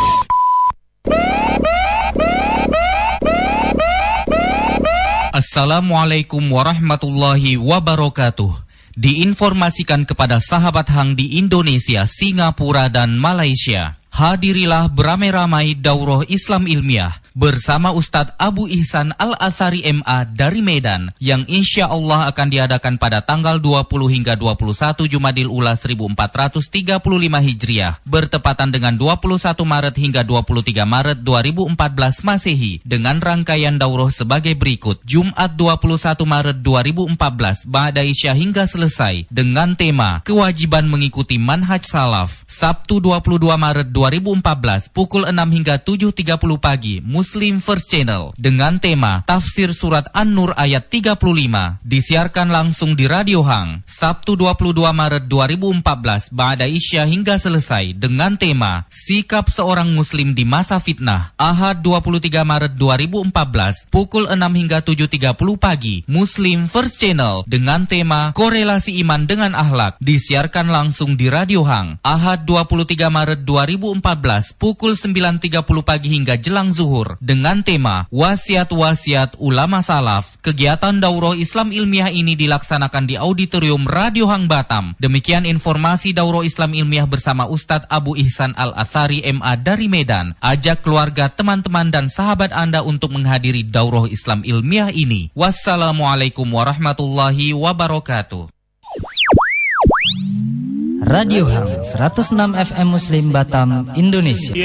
Assalamualaikum warahmatullahi wabarakatuh. Diinformasikan kepada sahabat Hang di Indonesia, Singapura, dan Malaysia. Hadirilah beramai-ramai daurah Islam ilmiah bersama Ustadz Abu Ihsan Al-Athari MA dari Medan yang insya Allah akan diadakan pada tanggal 20 hingga 21 Jumadil Ula 1435 Hijriah bertepatan dengan 21 Maret hingga 23 Maret 2014 Masehi dengan rangkaian daurah sebagai berikut. Jumat 21 Maret 2014 Ba'da Isya hingga selesai dengan tema kewajiban mengikuti manhaj salaf. Sabtu 22 Maret 2014 pukul 6 hingga 7.30 pagi Muslim First Channel dengan tema Tafsir Surat An-Nur ayat 35 disiarkan langsung di Radio Hang Sabtu 22 Maret 2014 Ba'da Isya hingga selesai dengan tema Sikap Seorang Muslim di Masa Fitnah Ahad 23 Maret 2014 pukul 6 hingga 7.30 pagi Muslim First Channel dengan tema Korelasi Iman dengan Ahlak disiarkan langsung di Radio Hang Ahad 23 Maret 2014 pukul 9.30 pagi hingga jelang zuhur dengan tema Wasiat-Wasiat Ulama Salaf. Kegiatan Daurah Islam Ilmiah ini dilaksanakan di Auditorium Radio Hang Batam. Demikian informasi Daurah Islam Ilmiah bersama Ustadz Abu Ihsan Al-Athari MA dari Medan. Ajak keluarga, teman-teman, dan sahabat Anda untuk menghadiri Daurah Islam Ilmiah ini. Wassalamualaikum warahmatullahi wabarakatuh. Radio Hang 106 FM Muslim Batam Indonesia.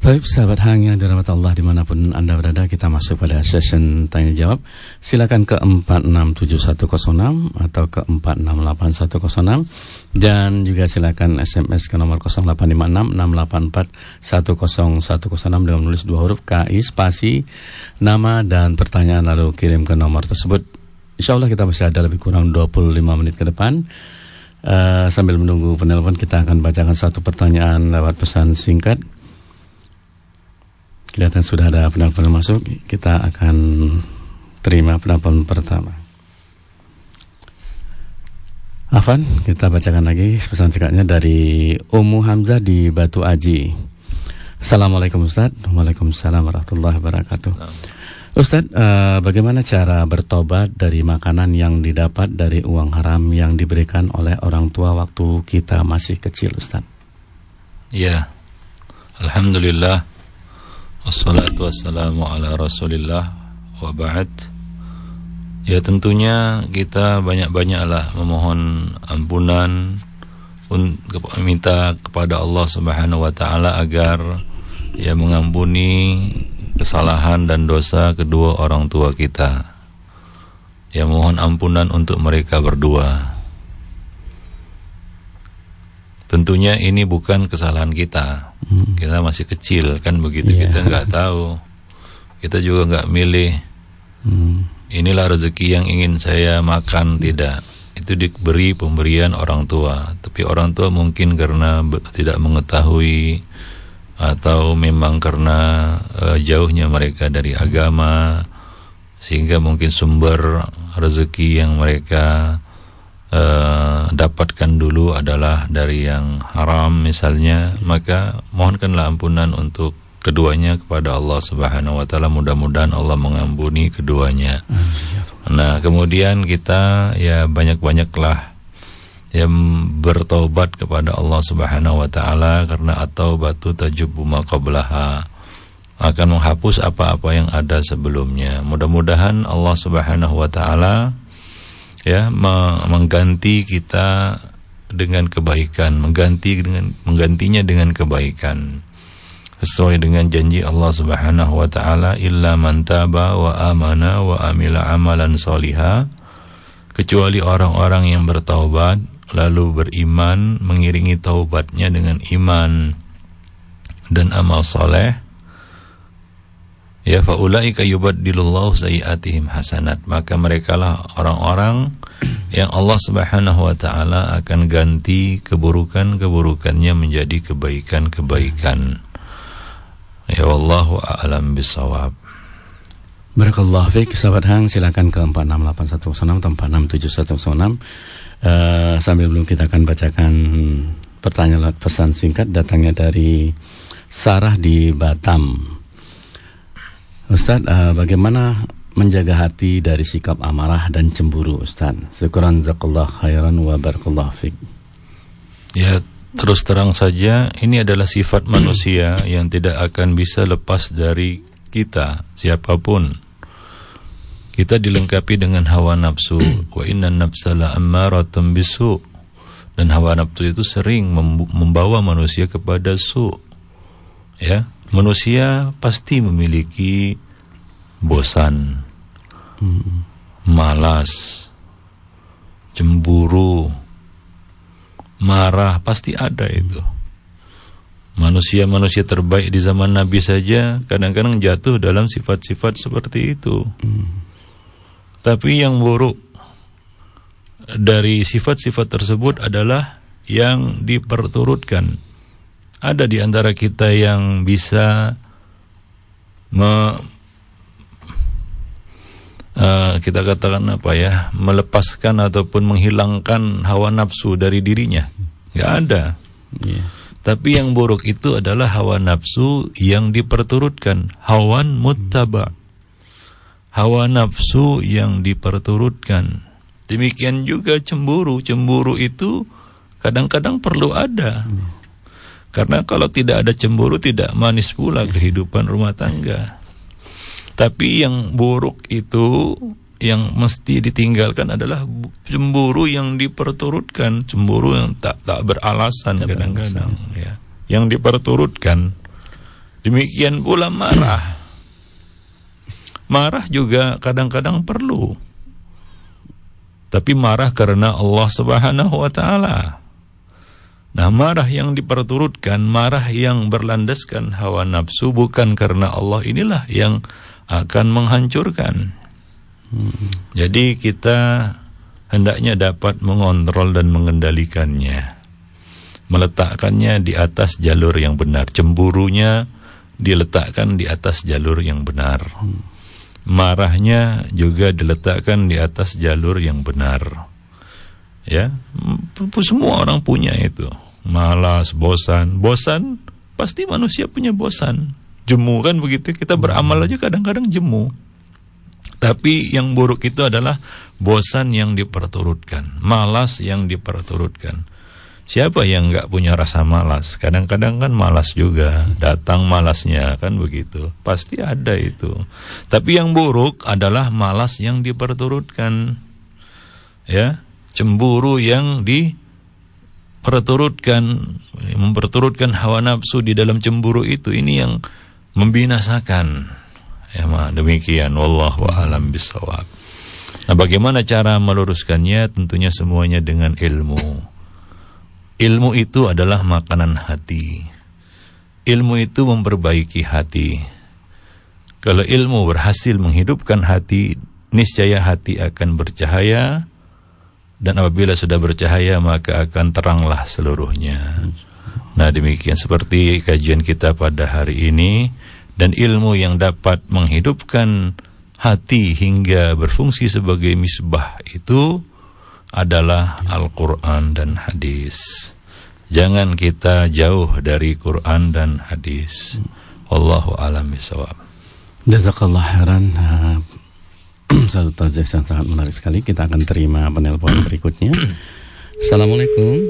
Baik sahabat Hang yang dirahmati Allah di mana pun Anda berada kita masuk pada session tanya jawab. Silakan ke 467106 atau ke 468106 dan juga silakan SMS ke nomor 0856 684 1010 dengan menulis dua huruf KI spasi nama dan pertanyaan lalu kirim ke nomor tersebut. Insya Allah kita masih ada lebih kurang 25 menit ke depan. Eh, sambil menunggu penelpon kita akan bacakan satu pertanyaan lewat pesan singkat Kelihatan sudah ada penelpon masuk. Kita akan terima penelpon pertama. Afan, kita bacakan lagi pesan singkatnya dari Ummu Hamzah di Batu Aji. Assalamualaikum Ustaz. Waalaikumsalam warahmatullahi wabarakatuh. Ustaz, eh, bagaimana cara bertobat dari makanan yang didapat dari uang haram yang diberikan oleh orang tua waktu kita masih kecil Ustaz? Ya, Alhamdulillah Wassalatu wassalamu ala rasulillah Wa ba'd. Ya tentunya kita banyak-banyaklah memohon ampunan Minta kepada Allah subhanahu wa ta'ala agar Ya mengampuni kesalahan dan dosa kedua orang tua kita. Ya mohon ampunan untuk mereka berdua Tentunya ini bukan kesalahan kita. Kita masih kecil kan begitu Iya. kita nggak tahu. Kita juga nggak milih Hmm. inilah rezeki yang ingin saya makan tidak itu diberi pemberian orang tua tapi orang tua mungkin karena tidak mengetahui atau memang karena uh, jauhnya mereka dari agama sehingga mungkin sumber rezeki yang mereka uh, dapatkan dulu adalah dari yang haram misalnya maka mohonkanlah ampunan untuk keduanya kepada Allah Subhanahu wa taala mudah-mudahan Allah mengampuni keduanya. Nah, kemudian kita ya banyak-banyaklah yang bertobat kepada Allah Subhanahu wa taala karena atau batu tajubu maqablaha akan menghapus apa-apa yang ada sebelumnya. Mudah-mudahan Allah Subhanahu wa taala ya mengganti kita dengan kebaikan, mengganti dengan menggantinya dengan kebaikan. Sesuai dengan janji Allah Subhanahu wa taala illa man taba wa amana wa amila amalan soliha kecuali orang-orang yang bertaubat lalu beriman mengiringi taubatnya dengan iman dan amal soleh ya faulaika yubaddilullahu sayiatihim hasanat maka merekalah orang-orang yang Allah Subhanahu wa taala akan ganti keburukan-keburukannya menjadi kebaikan-kebaikan Ya wallahu a'lam bisawab. Barakallah fiqh sahabat hang silakan ke 46816 atau 46716 uh, sambil belum kita akan bacakan pertanyaan pesan singkat datangnya dari Sarah di Batam. Ustaz, uh, bagaimana menjaga hati dari sikap amarah dan cemburu Ustaz? Syukuran zakallah khairan wa barakallah fiqh. Ya, Terus terang saja, ini adalah sifat manusia yang tidak akan bisa lepas dari kita, siapa pun. Kita dilengkapi dengan hawa nafsu. Wa inna nafsala ammaratun bisu. Dan hawa nafsu itu sering membawa manusia kepada su. Ya, manusia pasti memiliki bosan, malas, cemburu, marah pasti ada itu. Manusia-manusia terbaik di zaman Nabi saja kadang-kadang jatuh dalam sifat-sifat seperti itu. Hmm. Tapi yang buruk dari sifat-sifat tersebut adalah yang diperturutkan. Ada di antara kita yang bisa me, uh, kita katakan apa ya melepaskan ataupun menghilangkan hawa nafsu dari dirinya. Nggak ada. Yeah. tapi yang buruk itu adalah hawa nafsu yang diperturutkan. Hawan muttaba. Hawa nafsu yang diperturutkan. Demikian juga cemburu. Cemburu itu kadang-kadang perlu ada. Yeah. Karena kalau tidak ada cemburu tidak manis pula kehidupan rumah tangga tapi yang buruk itu yang mesti ditinggalkan adalah cemburu yang diperturutkan, cemburu yang tak tak beralasan kadang-kadang ya. Yang diperturutkan. Demikian pula marah. Marah juga kadang-kadang perlu. Tapi marah karena Allah Subhanahu wa taala. Nah, marah yang diperturutkan, marah yang berlandaskan hawa nafsu bukan karena Allah inilah yang akan menghancurkan. Hmm. Jadi kita hendaknya dapat mengontrol dan mengendalikannya. Meletakkannya di atas jalur yang benar. Cemburunya diletakkan di atas jalur yang benar. Hmm. Marahnya juga diletakkan di atas jalur yang benar. Ya, semua orang punya itu. Malas, bosan, bosan pasti manusia punya bosan. Jemu kan begitu kita beramal aja kadang-kadang jemu. Tapi yang buruk itu adalah bosan yang diperturutkan malas yang diperturutkan. Siapa yang nggak punya rasa malas? Kadang-kadang kan malas juga datang malasnya kan begitu. Pasti ada itu. Tapi yang buruk adalah malas yang diperturutkan. Ya cemburu yang di perturutkan memperturutkan hawa nafsu di dalam cemburu itu ini yang membinasakan. Ya, ma, demikian wallahu alam bisawab. Nah, bagaimana cara meluruskannya? Tentunya semuanya dengan ilmu. Ilmu itu adalah makanan hati. Ilmu itu memperbaiki hati. Kalau ilmu berhasil menghidupkan hati niscaya hati akan bercahaya dan apabila sudah bercahaya maka akan teranglah seluruhnya. Nah, demikian seperti kajian kita pada hari ini dan ilmu yang dapat menghidupkan hati hingga berfungsi sebagai misbah itu adalah Al-Qur'an dan hadis. Jangan kita jauh dari Quran dan hadis. Wallahu a'lam. Jazakallah khairan. Uh, satu tajah yang sangat menarik sekali. Kita akan terima penelpon berikutnya. Assalamualaikum.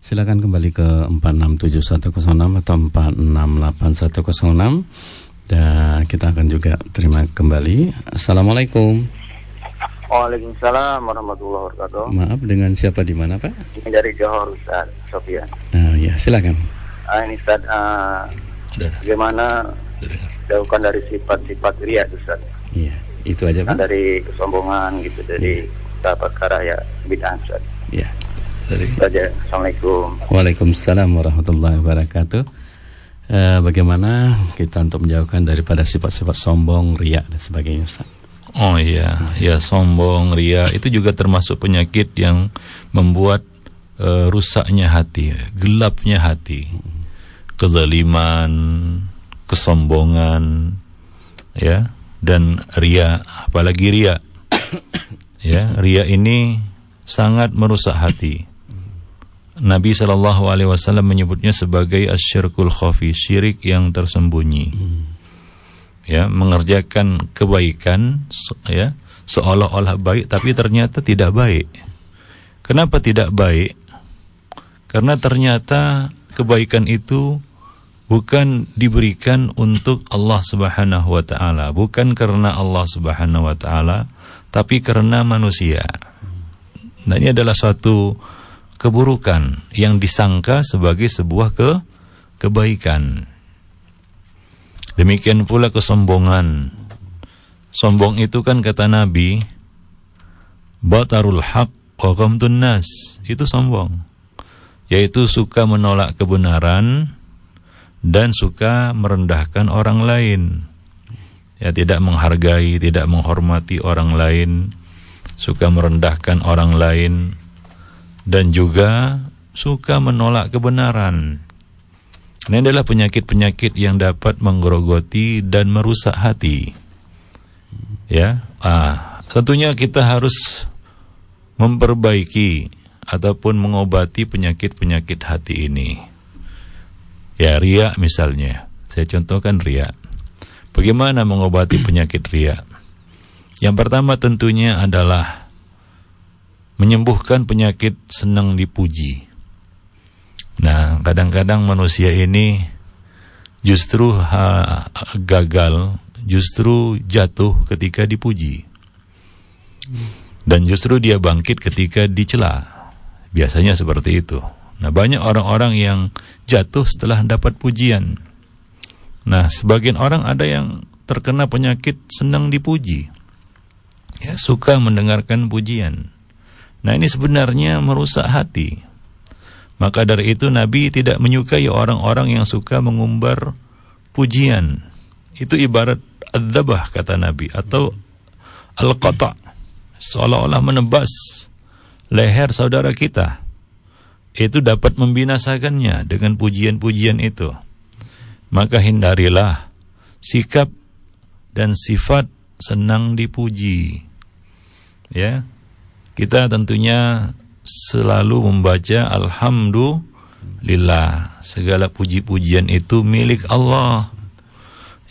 Silakan kembali ke 467106 atau 468106 dan kita akan juga terima kembali. Assalamualaikum. Waalaikumsalam warahmatullahi wabarakatuh. Maaf dengan siapa di mana Pak? Ini dari Johor Ustaz Sofian. Nah, ya silakan. Ah, ini Ustaz, ah, bagaimana jauhkan dari sifat-sifat ria Ustaz? Iya, itu aja Nah, Pak. dari kesombongan gitu, dari kita perkara ya bid'ah. Iya. Dari Saja. Assalamualaikum. Waalaikumsalam warahmatullahi wabarakatuh. Eh, bagaimana kita untuk menjauhkan daripada sifat-sifat sombong, riak dan sebagainya Ustaz? Oh iya, ya sombong, ria itu juga termasuk penyakit yang membuat eh, rusaknya hati, gelapnya hati, kezaliman, kesombongan, ya, dan ria, apalagi ria, ya, ria ini sangat merusak hati. Nabi Shallallahu Alaihi Wasallam menyebutnya sebagai asyirkul khafi, syirik yang tersembunyi ya mengerjakan kebaikan ya seolah-olah baik tapi ternyata tidak baik. Kenapa tidak baik? Karena ternyata kebaikan itu bukan diberikan untuk Allah Subhanahu wa taala, bukan karena Allah Subhanahu wa taala, tapi karena manusia. Nah, ini adalah suatu keburukan yang disangka sebagai sebuah ke kebaikan. Demikian pula kesombongan. Sombong itu kan kata Nabi, batarul haq wa nas. Itu sombong. Yaitu suka menolak kebenaran dan suka merendahkan orang lain. Ya tidak menghargai, tidak menghormati orang lain, suka merendahkan orang lain dan juga suka menolak kebenaran. Ini adalah penyakit-penyakit yang dapat menggerogoti dan merusak hati. Ya, ah, tentunya kita harus memperbaiki ataupun mengobati penyakit-penyakit hati ini. Ya, ria misalnya. Saya contohkan ria. Bagaimana mengobati penyakit ria? Yang pertama tentunya adalah menyembuhkan penyakit senang dipuji. Nah, kadang-kadang manusia ini justru ha, gagal, justru jatuh ketika dipuji. Dan justru dia bangkit ketika dicela. Biasanya seperti itu. Nah, banyak orang-orang yang jatuh setelah dapat pujian. Nah, sebagian orang ada yang terkena penyakit senang dipuji. Ya, suka mendengarkan pujian. Nah, ini sebenarnya merusak hati. Maka dari itu Nabi tidak menyukai orang-orang yang suka mengumbar pujian. Itu ibarat adzabah kata Nabi atau al-qata. Seolah-olah menebas leher saudara kita. Itu dapat membinasakannya dengan pujian-pujian itu. Maka hindarilah sikap dan sifat senang dipuji. Ya. Kita tentunya selalu membaca alhamdulillah segala puji-pujian itu milik Allah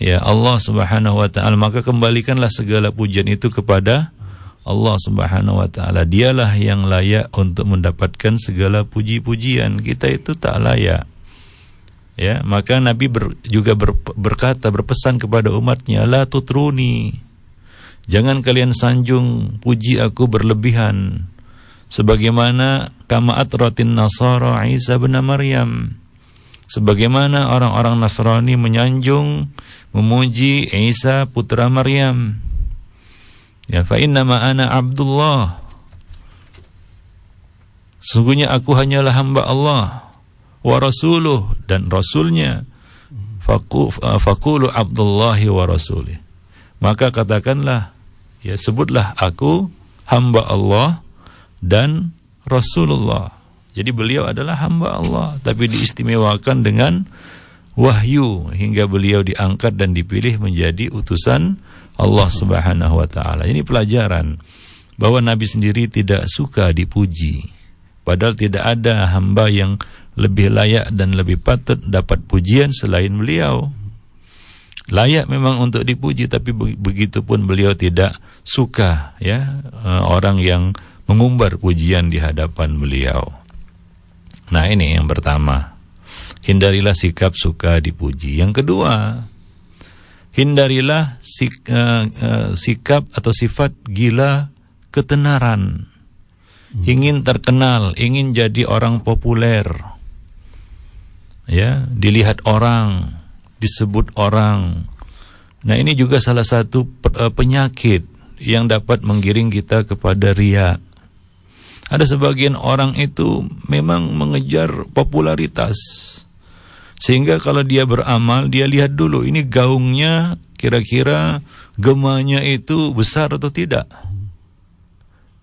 ya Allah Subhanahu wa taala maka kembalikanlah segala pujian itu kepada Allah Subhanahu wa taala. Dialah yang layak untuk mendapatkan segala puji-pujian. Kita itu tak layak. Ya maka Nabi ber, juga ber, berkata berpesan kepada umatnya la tutruni. Jangan kalian sanjung puji aku berlebihan. Sebagaimana kama atratin nasara Isa bin Maryam. Sebagaimana orang-orang Nasrani menyanjung memuji Isa putra Maryam ya fa inna ma ana abdullah. Sesungguhnya aku hanyalah hamba Allah wa rasuluh dan rasulnya. Faku- fakulu abdullahi wa rasulih. Maka katakanlah Ya, sebutlah aku hamba Allah dan Rasulullah. Jadi beliau adalah hamba Allah, tapi diistimewakan dengan wahyu hingga beliau diangkat dan dipilih menjadi utusan Allah Subhanahu wa taala. Ini pelajaran bahwa Nabi sendiri tidak suka dipuji. Padahal tidak ada hamba yang lebih layak dan lebih patut dapat pujian selain beliau. Layak memang untuk dipuji tapi begitu pun beliau tidak suka ya eh, orang yang mengumbar pujian di hadapan beliau. Nah ini yang pertama Hindarilah sikap suka dipuji Yang kedua Hindarilah sik, uh, uh, sikap atau sifat gila ketenaran hmm. Ingin terkenal Ingin jadi orang populer Ya Dilihat orang Disebut orang Nah ini juga salah satu uh, penyakit Yang dapat menggiring kita kepada riak ada sebagian orang itu memang mengejar popularitas. Sehingga kalau dia beramal, dia lihat dulu ini gaungnya kira-kira gemanya itu besar atau tidak.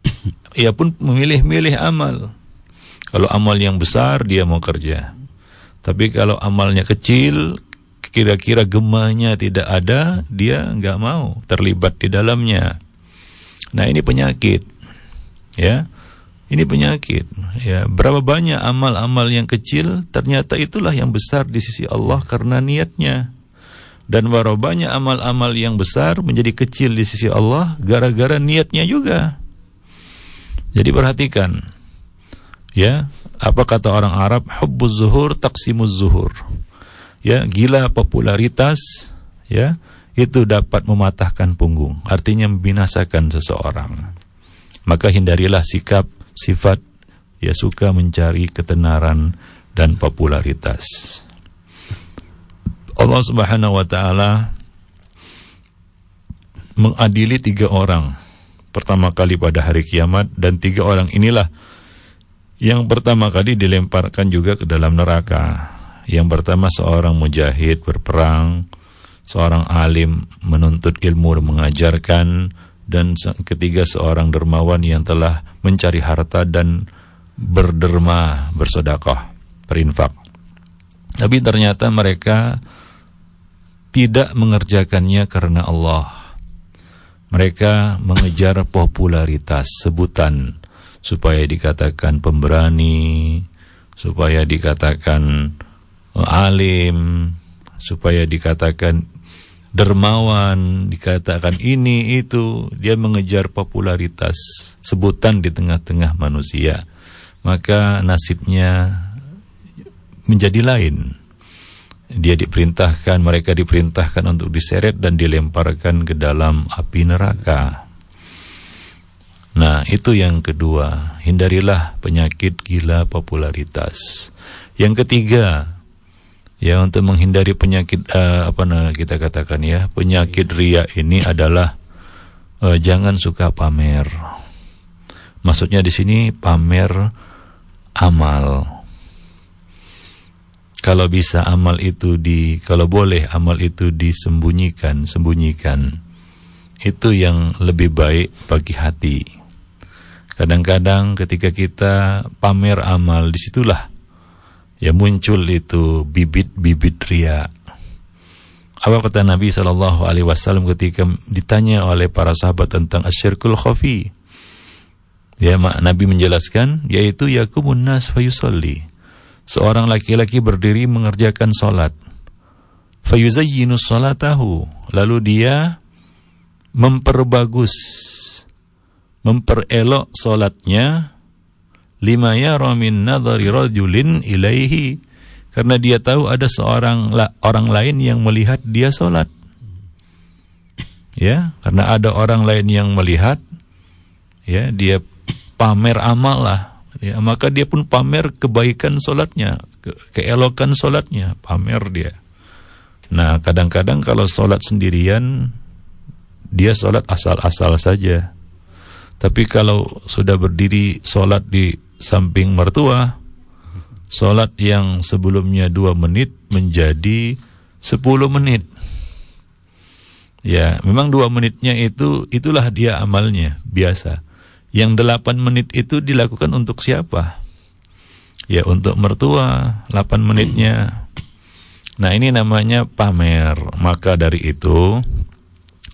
Ia pun memilih-milih amal. Kalau amal yang besar dia mau kerja. Tapi kalau amalnya kecil, kira-kira gemanya tidak ada, dia nggak mau terlibat di dalamnya. Nah ini penyakit, ya. Ini penyakit. Ya, berapa banyak amal-amal yang kecil ternyata itulah yang besar di sisi Allah karena niatnya. Dan berapa banyak amal-amal yang besar menjadi kecil di sisi Allah gara-gara niatnya juga. Jadi perhatikan. Ya, apa kata orang Arab? Hubbuz zuhur taqsimuz zuhur. Ya, gila popularitas ya, itu dapat mematahkan punggung, artinya membinasakan seseorang. Maka hindarilah sikap sifat ya suka mencari ketenaran dan popularitas. Allah Subhanahu wa taala mengadili tiga orang pertama kali pada hari kiamat dan tiga orang inilah yang pertama kali dilemparkan juga ke dalam neraka. Yang pertama seorang mujahid berperang, seorang alim menuntut ilmu mengajarkan, dan ketiga seorang dermawan yang telah mencari harta dan berderma, bersodakoh, berinfak. Tapi ternyata mereka tidak mengerjakannya karena Allah. Mereka mengejar popularitas, sebutan supaya dikatakan pemberani, supaya dikatakan eh, alim, supaya dikatakan dermawan, dikatakan ini itu, dia mengejar popularitas, sebutan di tengah-tengah manusia. Maka nasibnya menjadi lain. Dia diperintahkan, mereka diperintahkan untuk diseret dan dilemparkan ke dalam api neraka. Nah, itu yang kedua, hindarilah penyakit gila popularitas. Yang ketiga, ya untuk menghindari penyakit uh, apa nah kita katakan ya penyakit ria ini adalah uh, jangan suka pamer. Maksudnya di sini pamer amal. Kalau bisa amal itu di kalau boleh amal itu disembunyikan sembunyikan. Itu yang lebih baik bagi hati. Kadang-kadang ketika kita pamer amal di situlah ya muncul itu bibit-bibit ria. Apa kata Nabi Shallallahu Alaihi Wasallam ketika ditanya oleh para sahabat tentang asyirkul khafi? Ya, Nabi menjelaskan yaitu yakumun nas fayusalli. Seorang laki-laki berdiri mengerjakan salat. Fayuzayyinu salatahu. Lalu dia memperbagus memperelok salatnya lima yara min nadhari rajulin ilaihi. Karena dia tahu ada seorang orang lain yang melihat dia sholat ya karena ada orang lain yang melihat ya dia pamer amal lah. Ya maka dia pun pamer kebaikan sholatnya ke keelokan sholatnya pamer dia. Nah kadang-kadang kalau sholat sendirian dia sholat asal-asal saja. Tapi kalau sudah berdiri sholat di samping mertua, sholat yang sebelumnya dua menit menjadi sepuluh menit. Ya, memang dua menitnya itu itulah dia amalnya biasa. Yang delapan menit itu dilakukan untuk siapa? Ya untuk mertua, delapan menitnya. Nah ini namanya pamer. Maka dari itu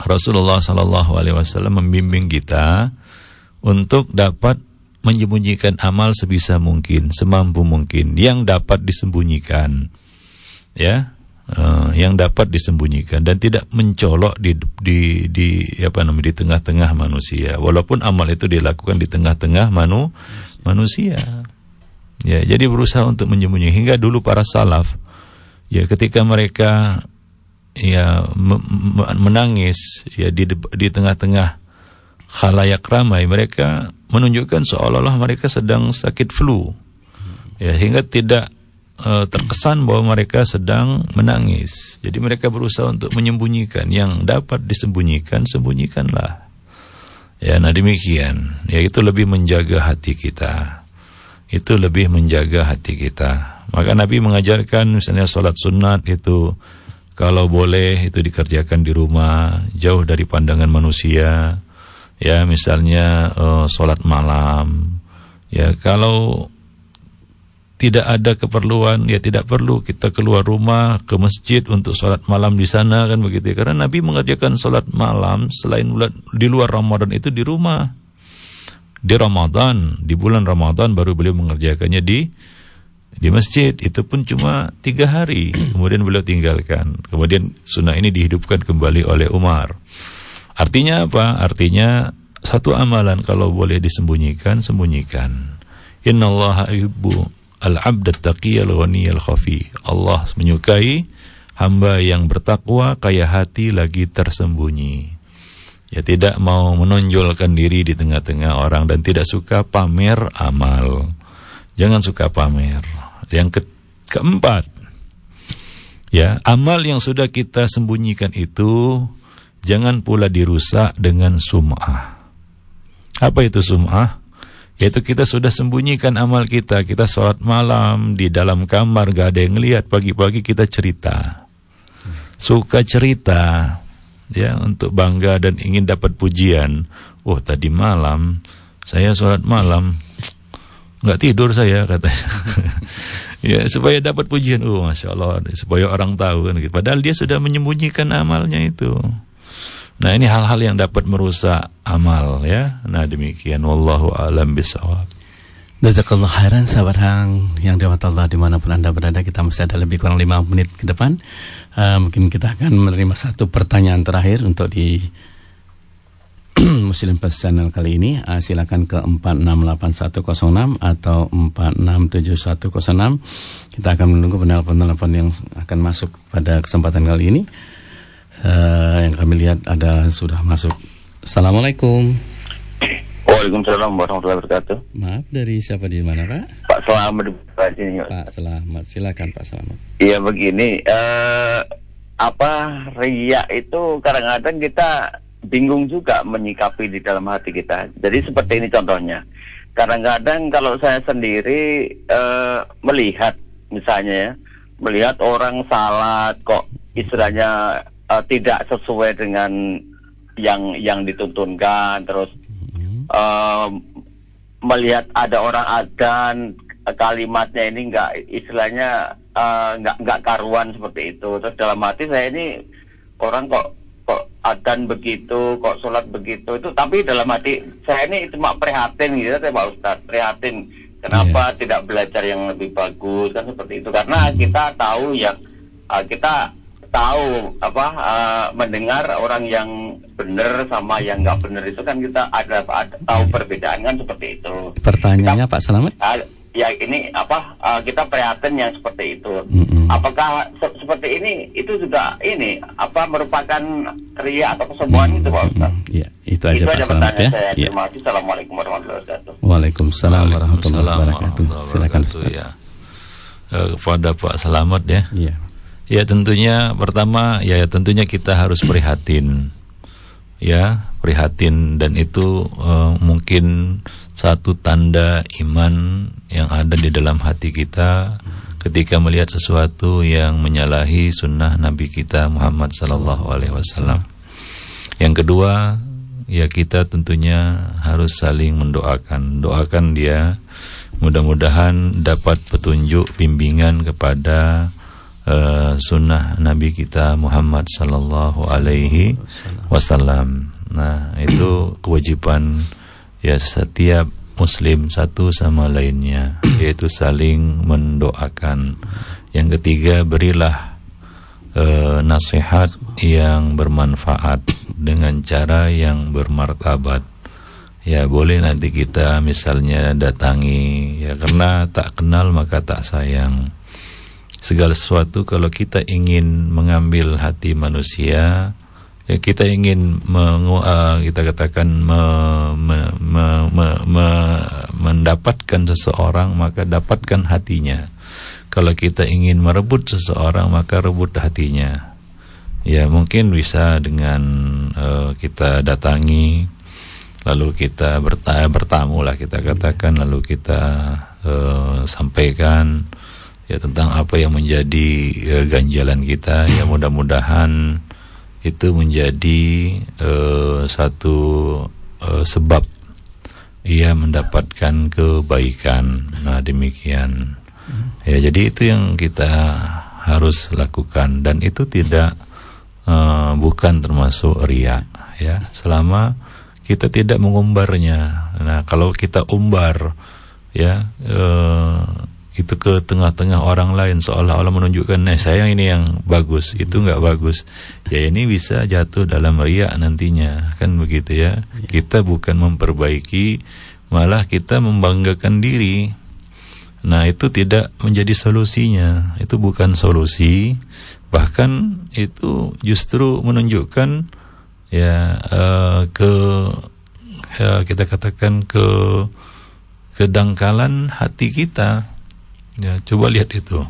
Rasulullah Shallallahu Alaihi Wasallam membimbing kita untuk dapat menyembunyikan amal sebisa mungkin, semampu mungkin, yang dapat disembunyikan, ya, uh, yang dapat disembunyikan dan tidak mencolok di di di apa namanya di tengah-tengah manusia. Walaupun amal itu dilakukan di tengah-tengah manu manusia. Ya jadi berusaha untuk menyembunyikan hingga dulu para salaf ya ketika mereka ya menangis ya di di tengah-tengah khalayak ramai mereka menunjukkan seolah-olah mereka sedang sakit flu ya hingga tidak uh, terkesan bahwa mereka sedang menangis. Jadi mereka berusaha untuk menyembunyikan yang dapat disembunyikan, sembunyikanlah. Ya, nah demikian. Ya itu lebih menjaga hati kita. Itu lebih menjaga hati kita. Maka Nabi mengajarkan misalnya sholat sunat itu kalau boleh itu dikerjakan di rumah, jauh dari pandangan manusia. Ya, misalnya uh, sholat malam. Ya, kalau tidak ada keperluan ya tidak perlu kita keluar rumah ke masjid untuk sholat malam di sana kan begitu ya. karena Nabi mengerjakan sholat malam selain bulan di luar Ramadan itu di rumah. Di Ramadan di bulan Ramadan baru beliau mengerjakannya di di masjid. Itu pun cuma tiga hari. Kemudian beliau tinggalkan. Kemudian sunnah ini dihidupkan kembali oleh Umar artinya apa artinya satu amalan kalau boleh disembunyikan sembunyikan innallaha yuhibbu Al-abd taqi al-ghani al-khafi. Allah menyukai hamba yang bertakwa, kaya hati lagi tersembunyi. Ya tidak mau menonjolkan diri di tengah-tengah orang dan tidak suka pamer amal. Jangan suka pamer. Yang ke keempat, ya amal yang sudah kita sembunyikan itu jangan pula dirusak dengan sum'ah. Apa itu sum'ah? Yaitu kita sudah sembunyikan amal kita, kita sholat malam di dalam kamar, gak ada yang lihat, pagi-pagi kita cerita. Suka cerita, ya untuk bangga dan ingin dapat pujian. Oh tadi malam saya sholat malam, nggak tidur saya katanya. ya supaya dapat pujian, oh masya Allah, supaya orang tahu kan. Gitu. Padahal dia sudah menyembunyikan amalnya itu. Nah ini hal-hal yang dapat merusak amal ya. Nah demikian. Wallahu alam bisawab. Jazakallah khairan sahabat hang yang dirahmati Allah di mana pun anda berada kita masih ada lebih kurang 5 menit ke depan. Uh, mungkin kita akan menerima satu pertanyaan terakhir untuk di Muslim Plus Channel kali ini. Uh, silakan ke 468106 atau 467106 kita akan menunggu penelpon-penelpon yang akan masuk pada kesempatan kali ini uh, yang kami lihat ada sudah masuk. Assalamualaikum. Waalaikumsalam warahmatullahi wabarakatuh. Maaf dari siapa di mana Pak? Pak Selamat di sini. Pak Selamat, silakan Pak Selamat. Iya begini, uh, apa ria itu kadang-kadang kita bingung juga menyikapi di dalam hati kita. Jadi seperti ini contohnya. Kadang-kadang kalau saya sendiri uh, melihat misalnya ya, melihat orang salat kok istilahnya uh, tidak sesuai dengan yang yang dituntunkan. Terus uh, melihat ada orang adan kalimatnya ini enggak istilahnya uh, enggak enggak karuan seperti itu. Terus dalam hati saya ini orang kok kok adan begitu kok sholat begitu itu. Tapi dalam hati saya ini cuma prihatin gitu ya Pak Ustadz prihatin. Kenapa yeah. tidak belajar yang lebih bagus kan seperti itu. Karena kita tahu yang uh, kita tahu apa uh, mendengar orang yang benar sama yang nggak benar itu kan kita ada, ada tahu perbedaan kan seperti itu. Pertanyaannya kita, Pak Selamat? Uh, ya ini apa uh, kita prihatin yang seperti itu. Mm-hmm. Apakah se seperti ini itu juga ini apa merupakan ria atau kesombongan mm-hmm. itu Pak Ustaz? Ya, itu aja itu Pak aja Selamat ya. Saya. Ya. Terima kasih. Assalamualaikum warahmatullahi wabarakatuh. Waalaikumsalam warahmatullahi wabarakatuh. Silakan ya. kepada Pak Selamat ya. Iya. Ya tentunya pertama ya tentunya kita harus prihatin ya prihatin dan itu uh, mungkin satu tanda iman yang ada di dalam hati kita ketika melihat sesuatu yang menyalahi sunnah Nabi kita Muhammad Sallallahu Alaihi Wasallam. Yang kedua, ya kita tentunya harus saling mendoakan. Doakan dia mudah-mudahan dapat petunjuk bimbingan kepada uh, sunnah Nabi kita Muhammad sallallahu alaihi wasallam. Nah, itu kewajiban ya setiap muslim satu sama lainnya yaitu saling mendoakan. Yang ketiga berilah e, nasihat yang bermanfaat dengan cara yang bermartabat. Ya boleh nanti kita misalnya datangi ya karena tak kenal maka tak sayang. Segala sesuatu kalau kita ingin mengambil hati manusia ya, kita ingin mengu, uh, kita katakan me, me, me, me, me, mendapatkan seseorang maka dapatkan hatinya. Kalau kita ingin merebut seseorang maka rebut hatinya. Ya mungkin bisa dengan uh, kita datangi lalu kita berta bertamu lah kita katakan lalu kita uh, sampaikan ya tentang apa yang menjadi uh, ganjalan kita ya mudah-mudahan itu menjadi uh, satu uh, sebab ia mendapatkan kebaikan. Nah, demikian. Ya, jadi itu yang kita harus lakukan dan itu tidak uh, bukan termasuk ria ya. Selama kita tidak mengumbarnya. Nah, kalau kita umbar ya uh, itu ke tengah-tengah orang lain seolah-olah menunjukkan nah saya ini yang bagus. Itu nggak bagus. Ya ini bisa jatuh dalam riak nantinya. Kan begitu ya. Kita bukan memperbaiki malah kita membanggakan diri. Nah itu tidak menjadi solusinya. Itu bukan solusi. Bahkan itu justru menunjukkan ya uh, ke ya, kita katakan ke kedangkalan hati kita Ya, coba lihat itu.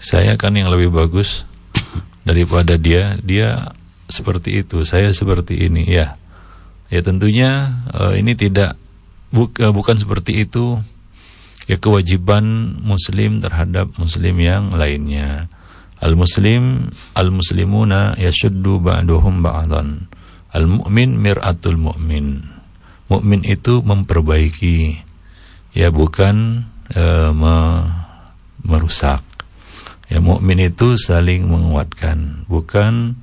Saya kan yang lebih bagus daripada dia. Dia seperti itu, saya seperti ini. Ya, ya tentunya uh, ini tidak bu, uh, bukan seperti itu. Ya kewajiban Muslim terhadap Muslim yang lainnya. Al Muslim, al Muslimuna yashuddu ba'duhum ba'dan. Al Mu'min mir'atul Mu'min. Mukmin itu memperbaiki, ya bukan uh, me merusak. Ya mukmin itu saling menguatkan, bukan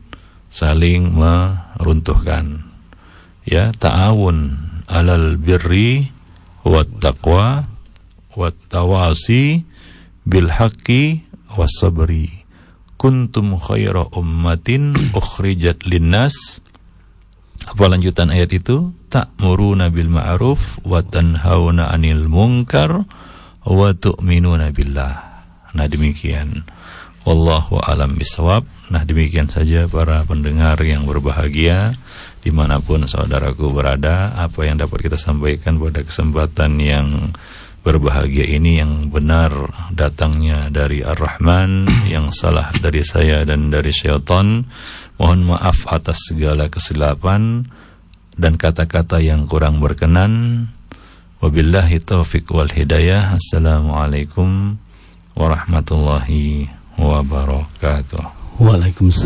saling meruntuhkan. Ya, ta'awun alal birri wat taqwa wat tawasi bil haqqi was sabri. Kuntum khaira ummatin ukhrijat linnas. Apa lanjutan ayat itu? Ta'muruna bil ma'ruf wa tanhauna 'anil munkar wa tu'minuna billah. Nah demikian. Wallahu alam bisawab. Nah demikian saja para pendengar yang berbahagia di mana pun saudaraku berada. Apa yang dapat kita sampaikan pada kesempatan yang berbahagia ini yang benar datangnya dari Ar-Rahman, yang salah dari saya dan dari syaitan. Mohon maaf atas segala kesilapan dan kata-kata yang kurang berkenan. Wabillahi taufiq wal hidayah. Assalamualaikum warahmatullahi wabarakatuh. Waalaikumsalam.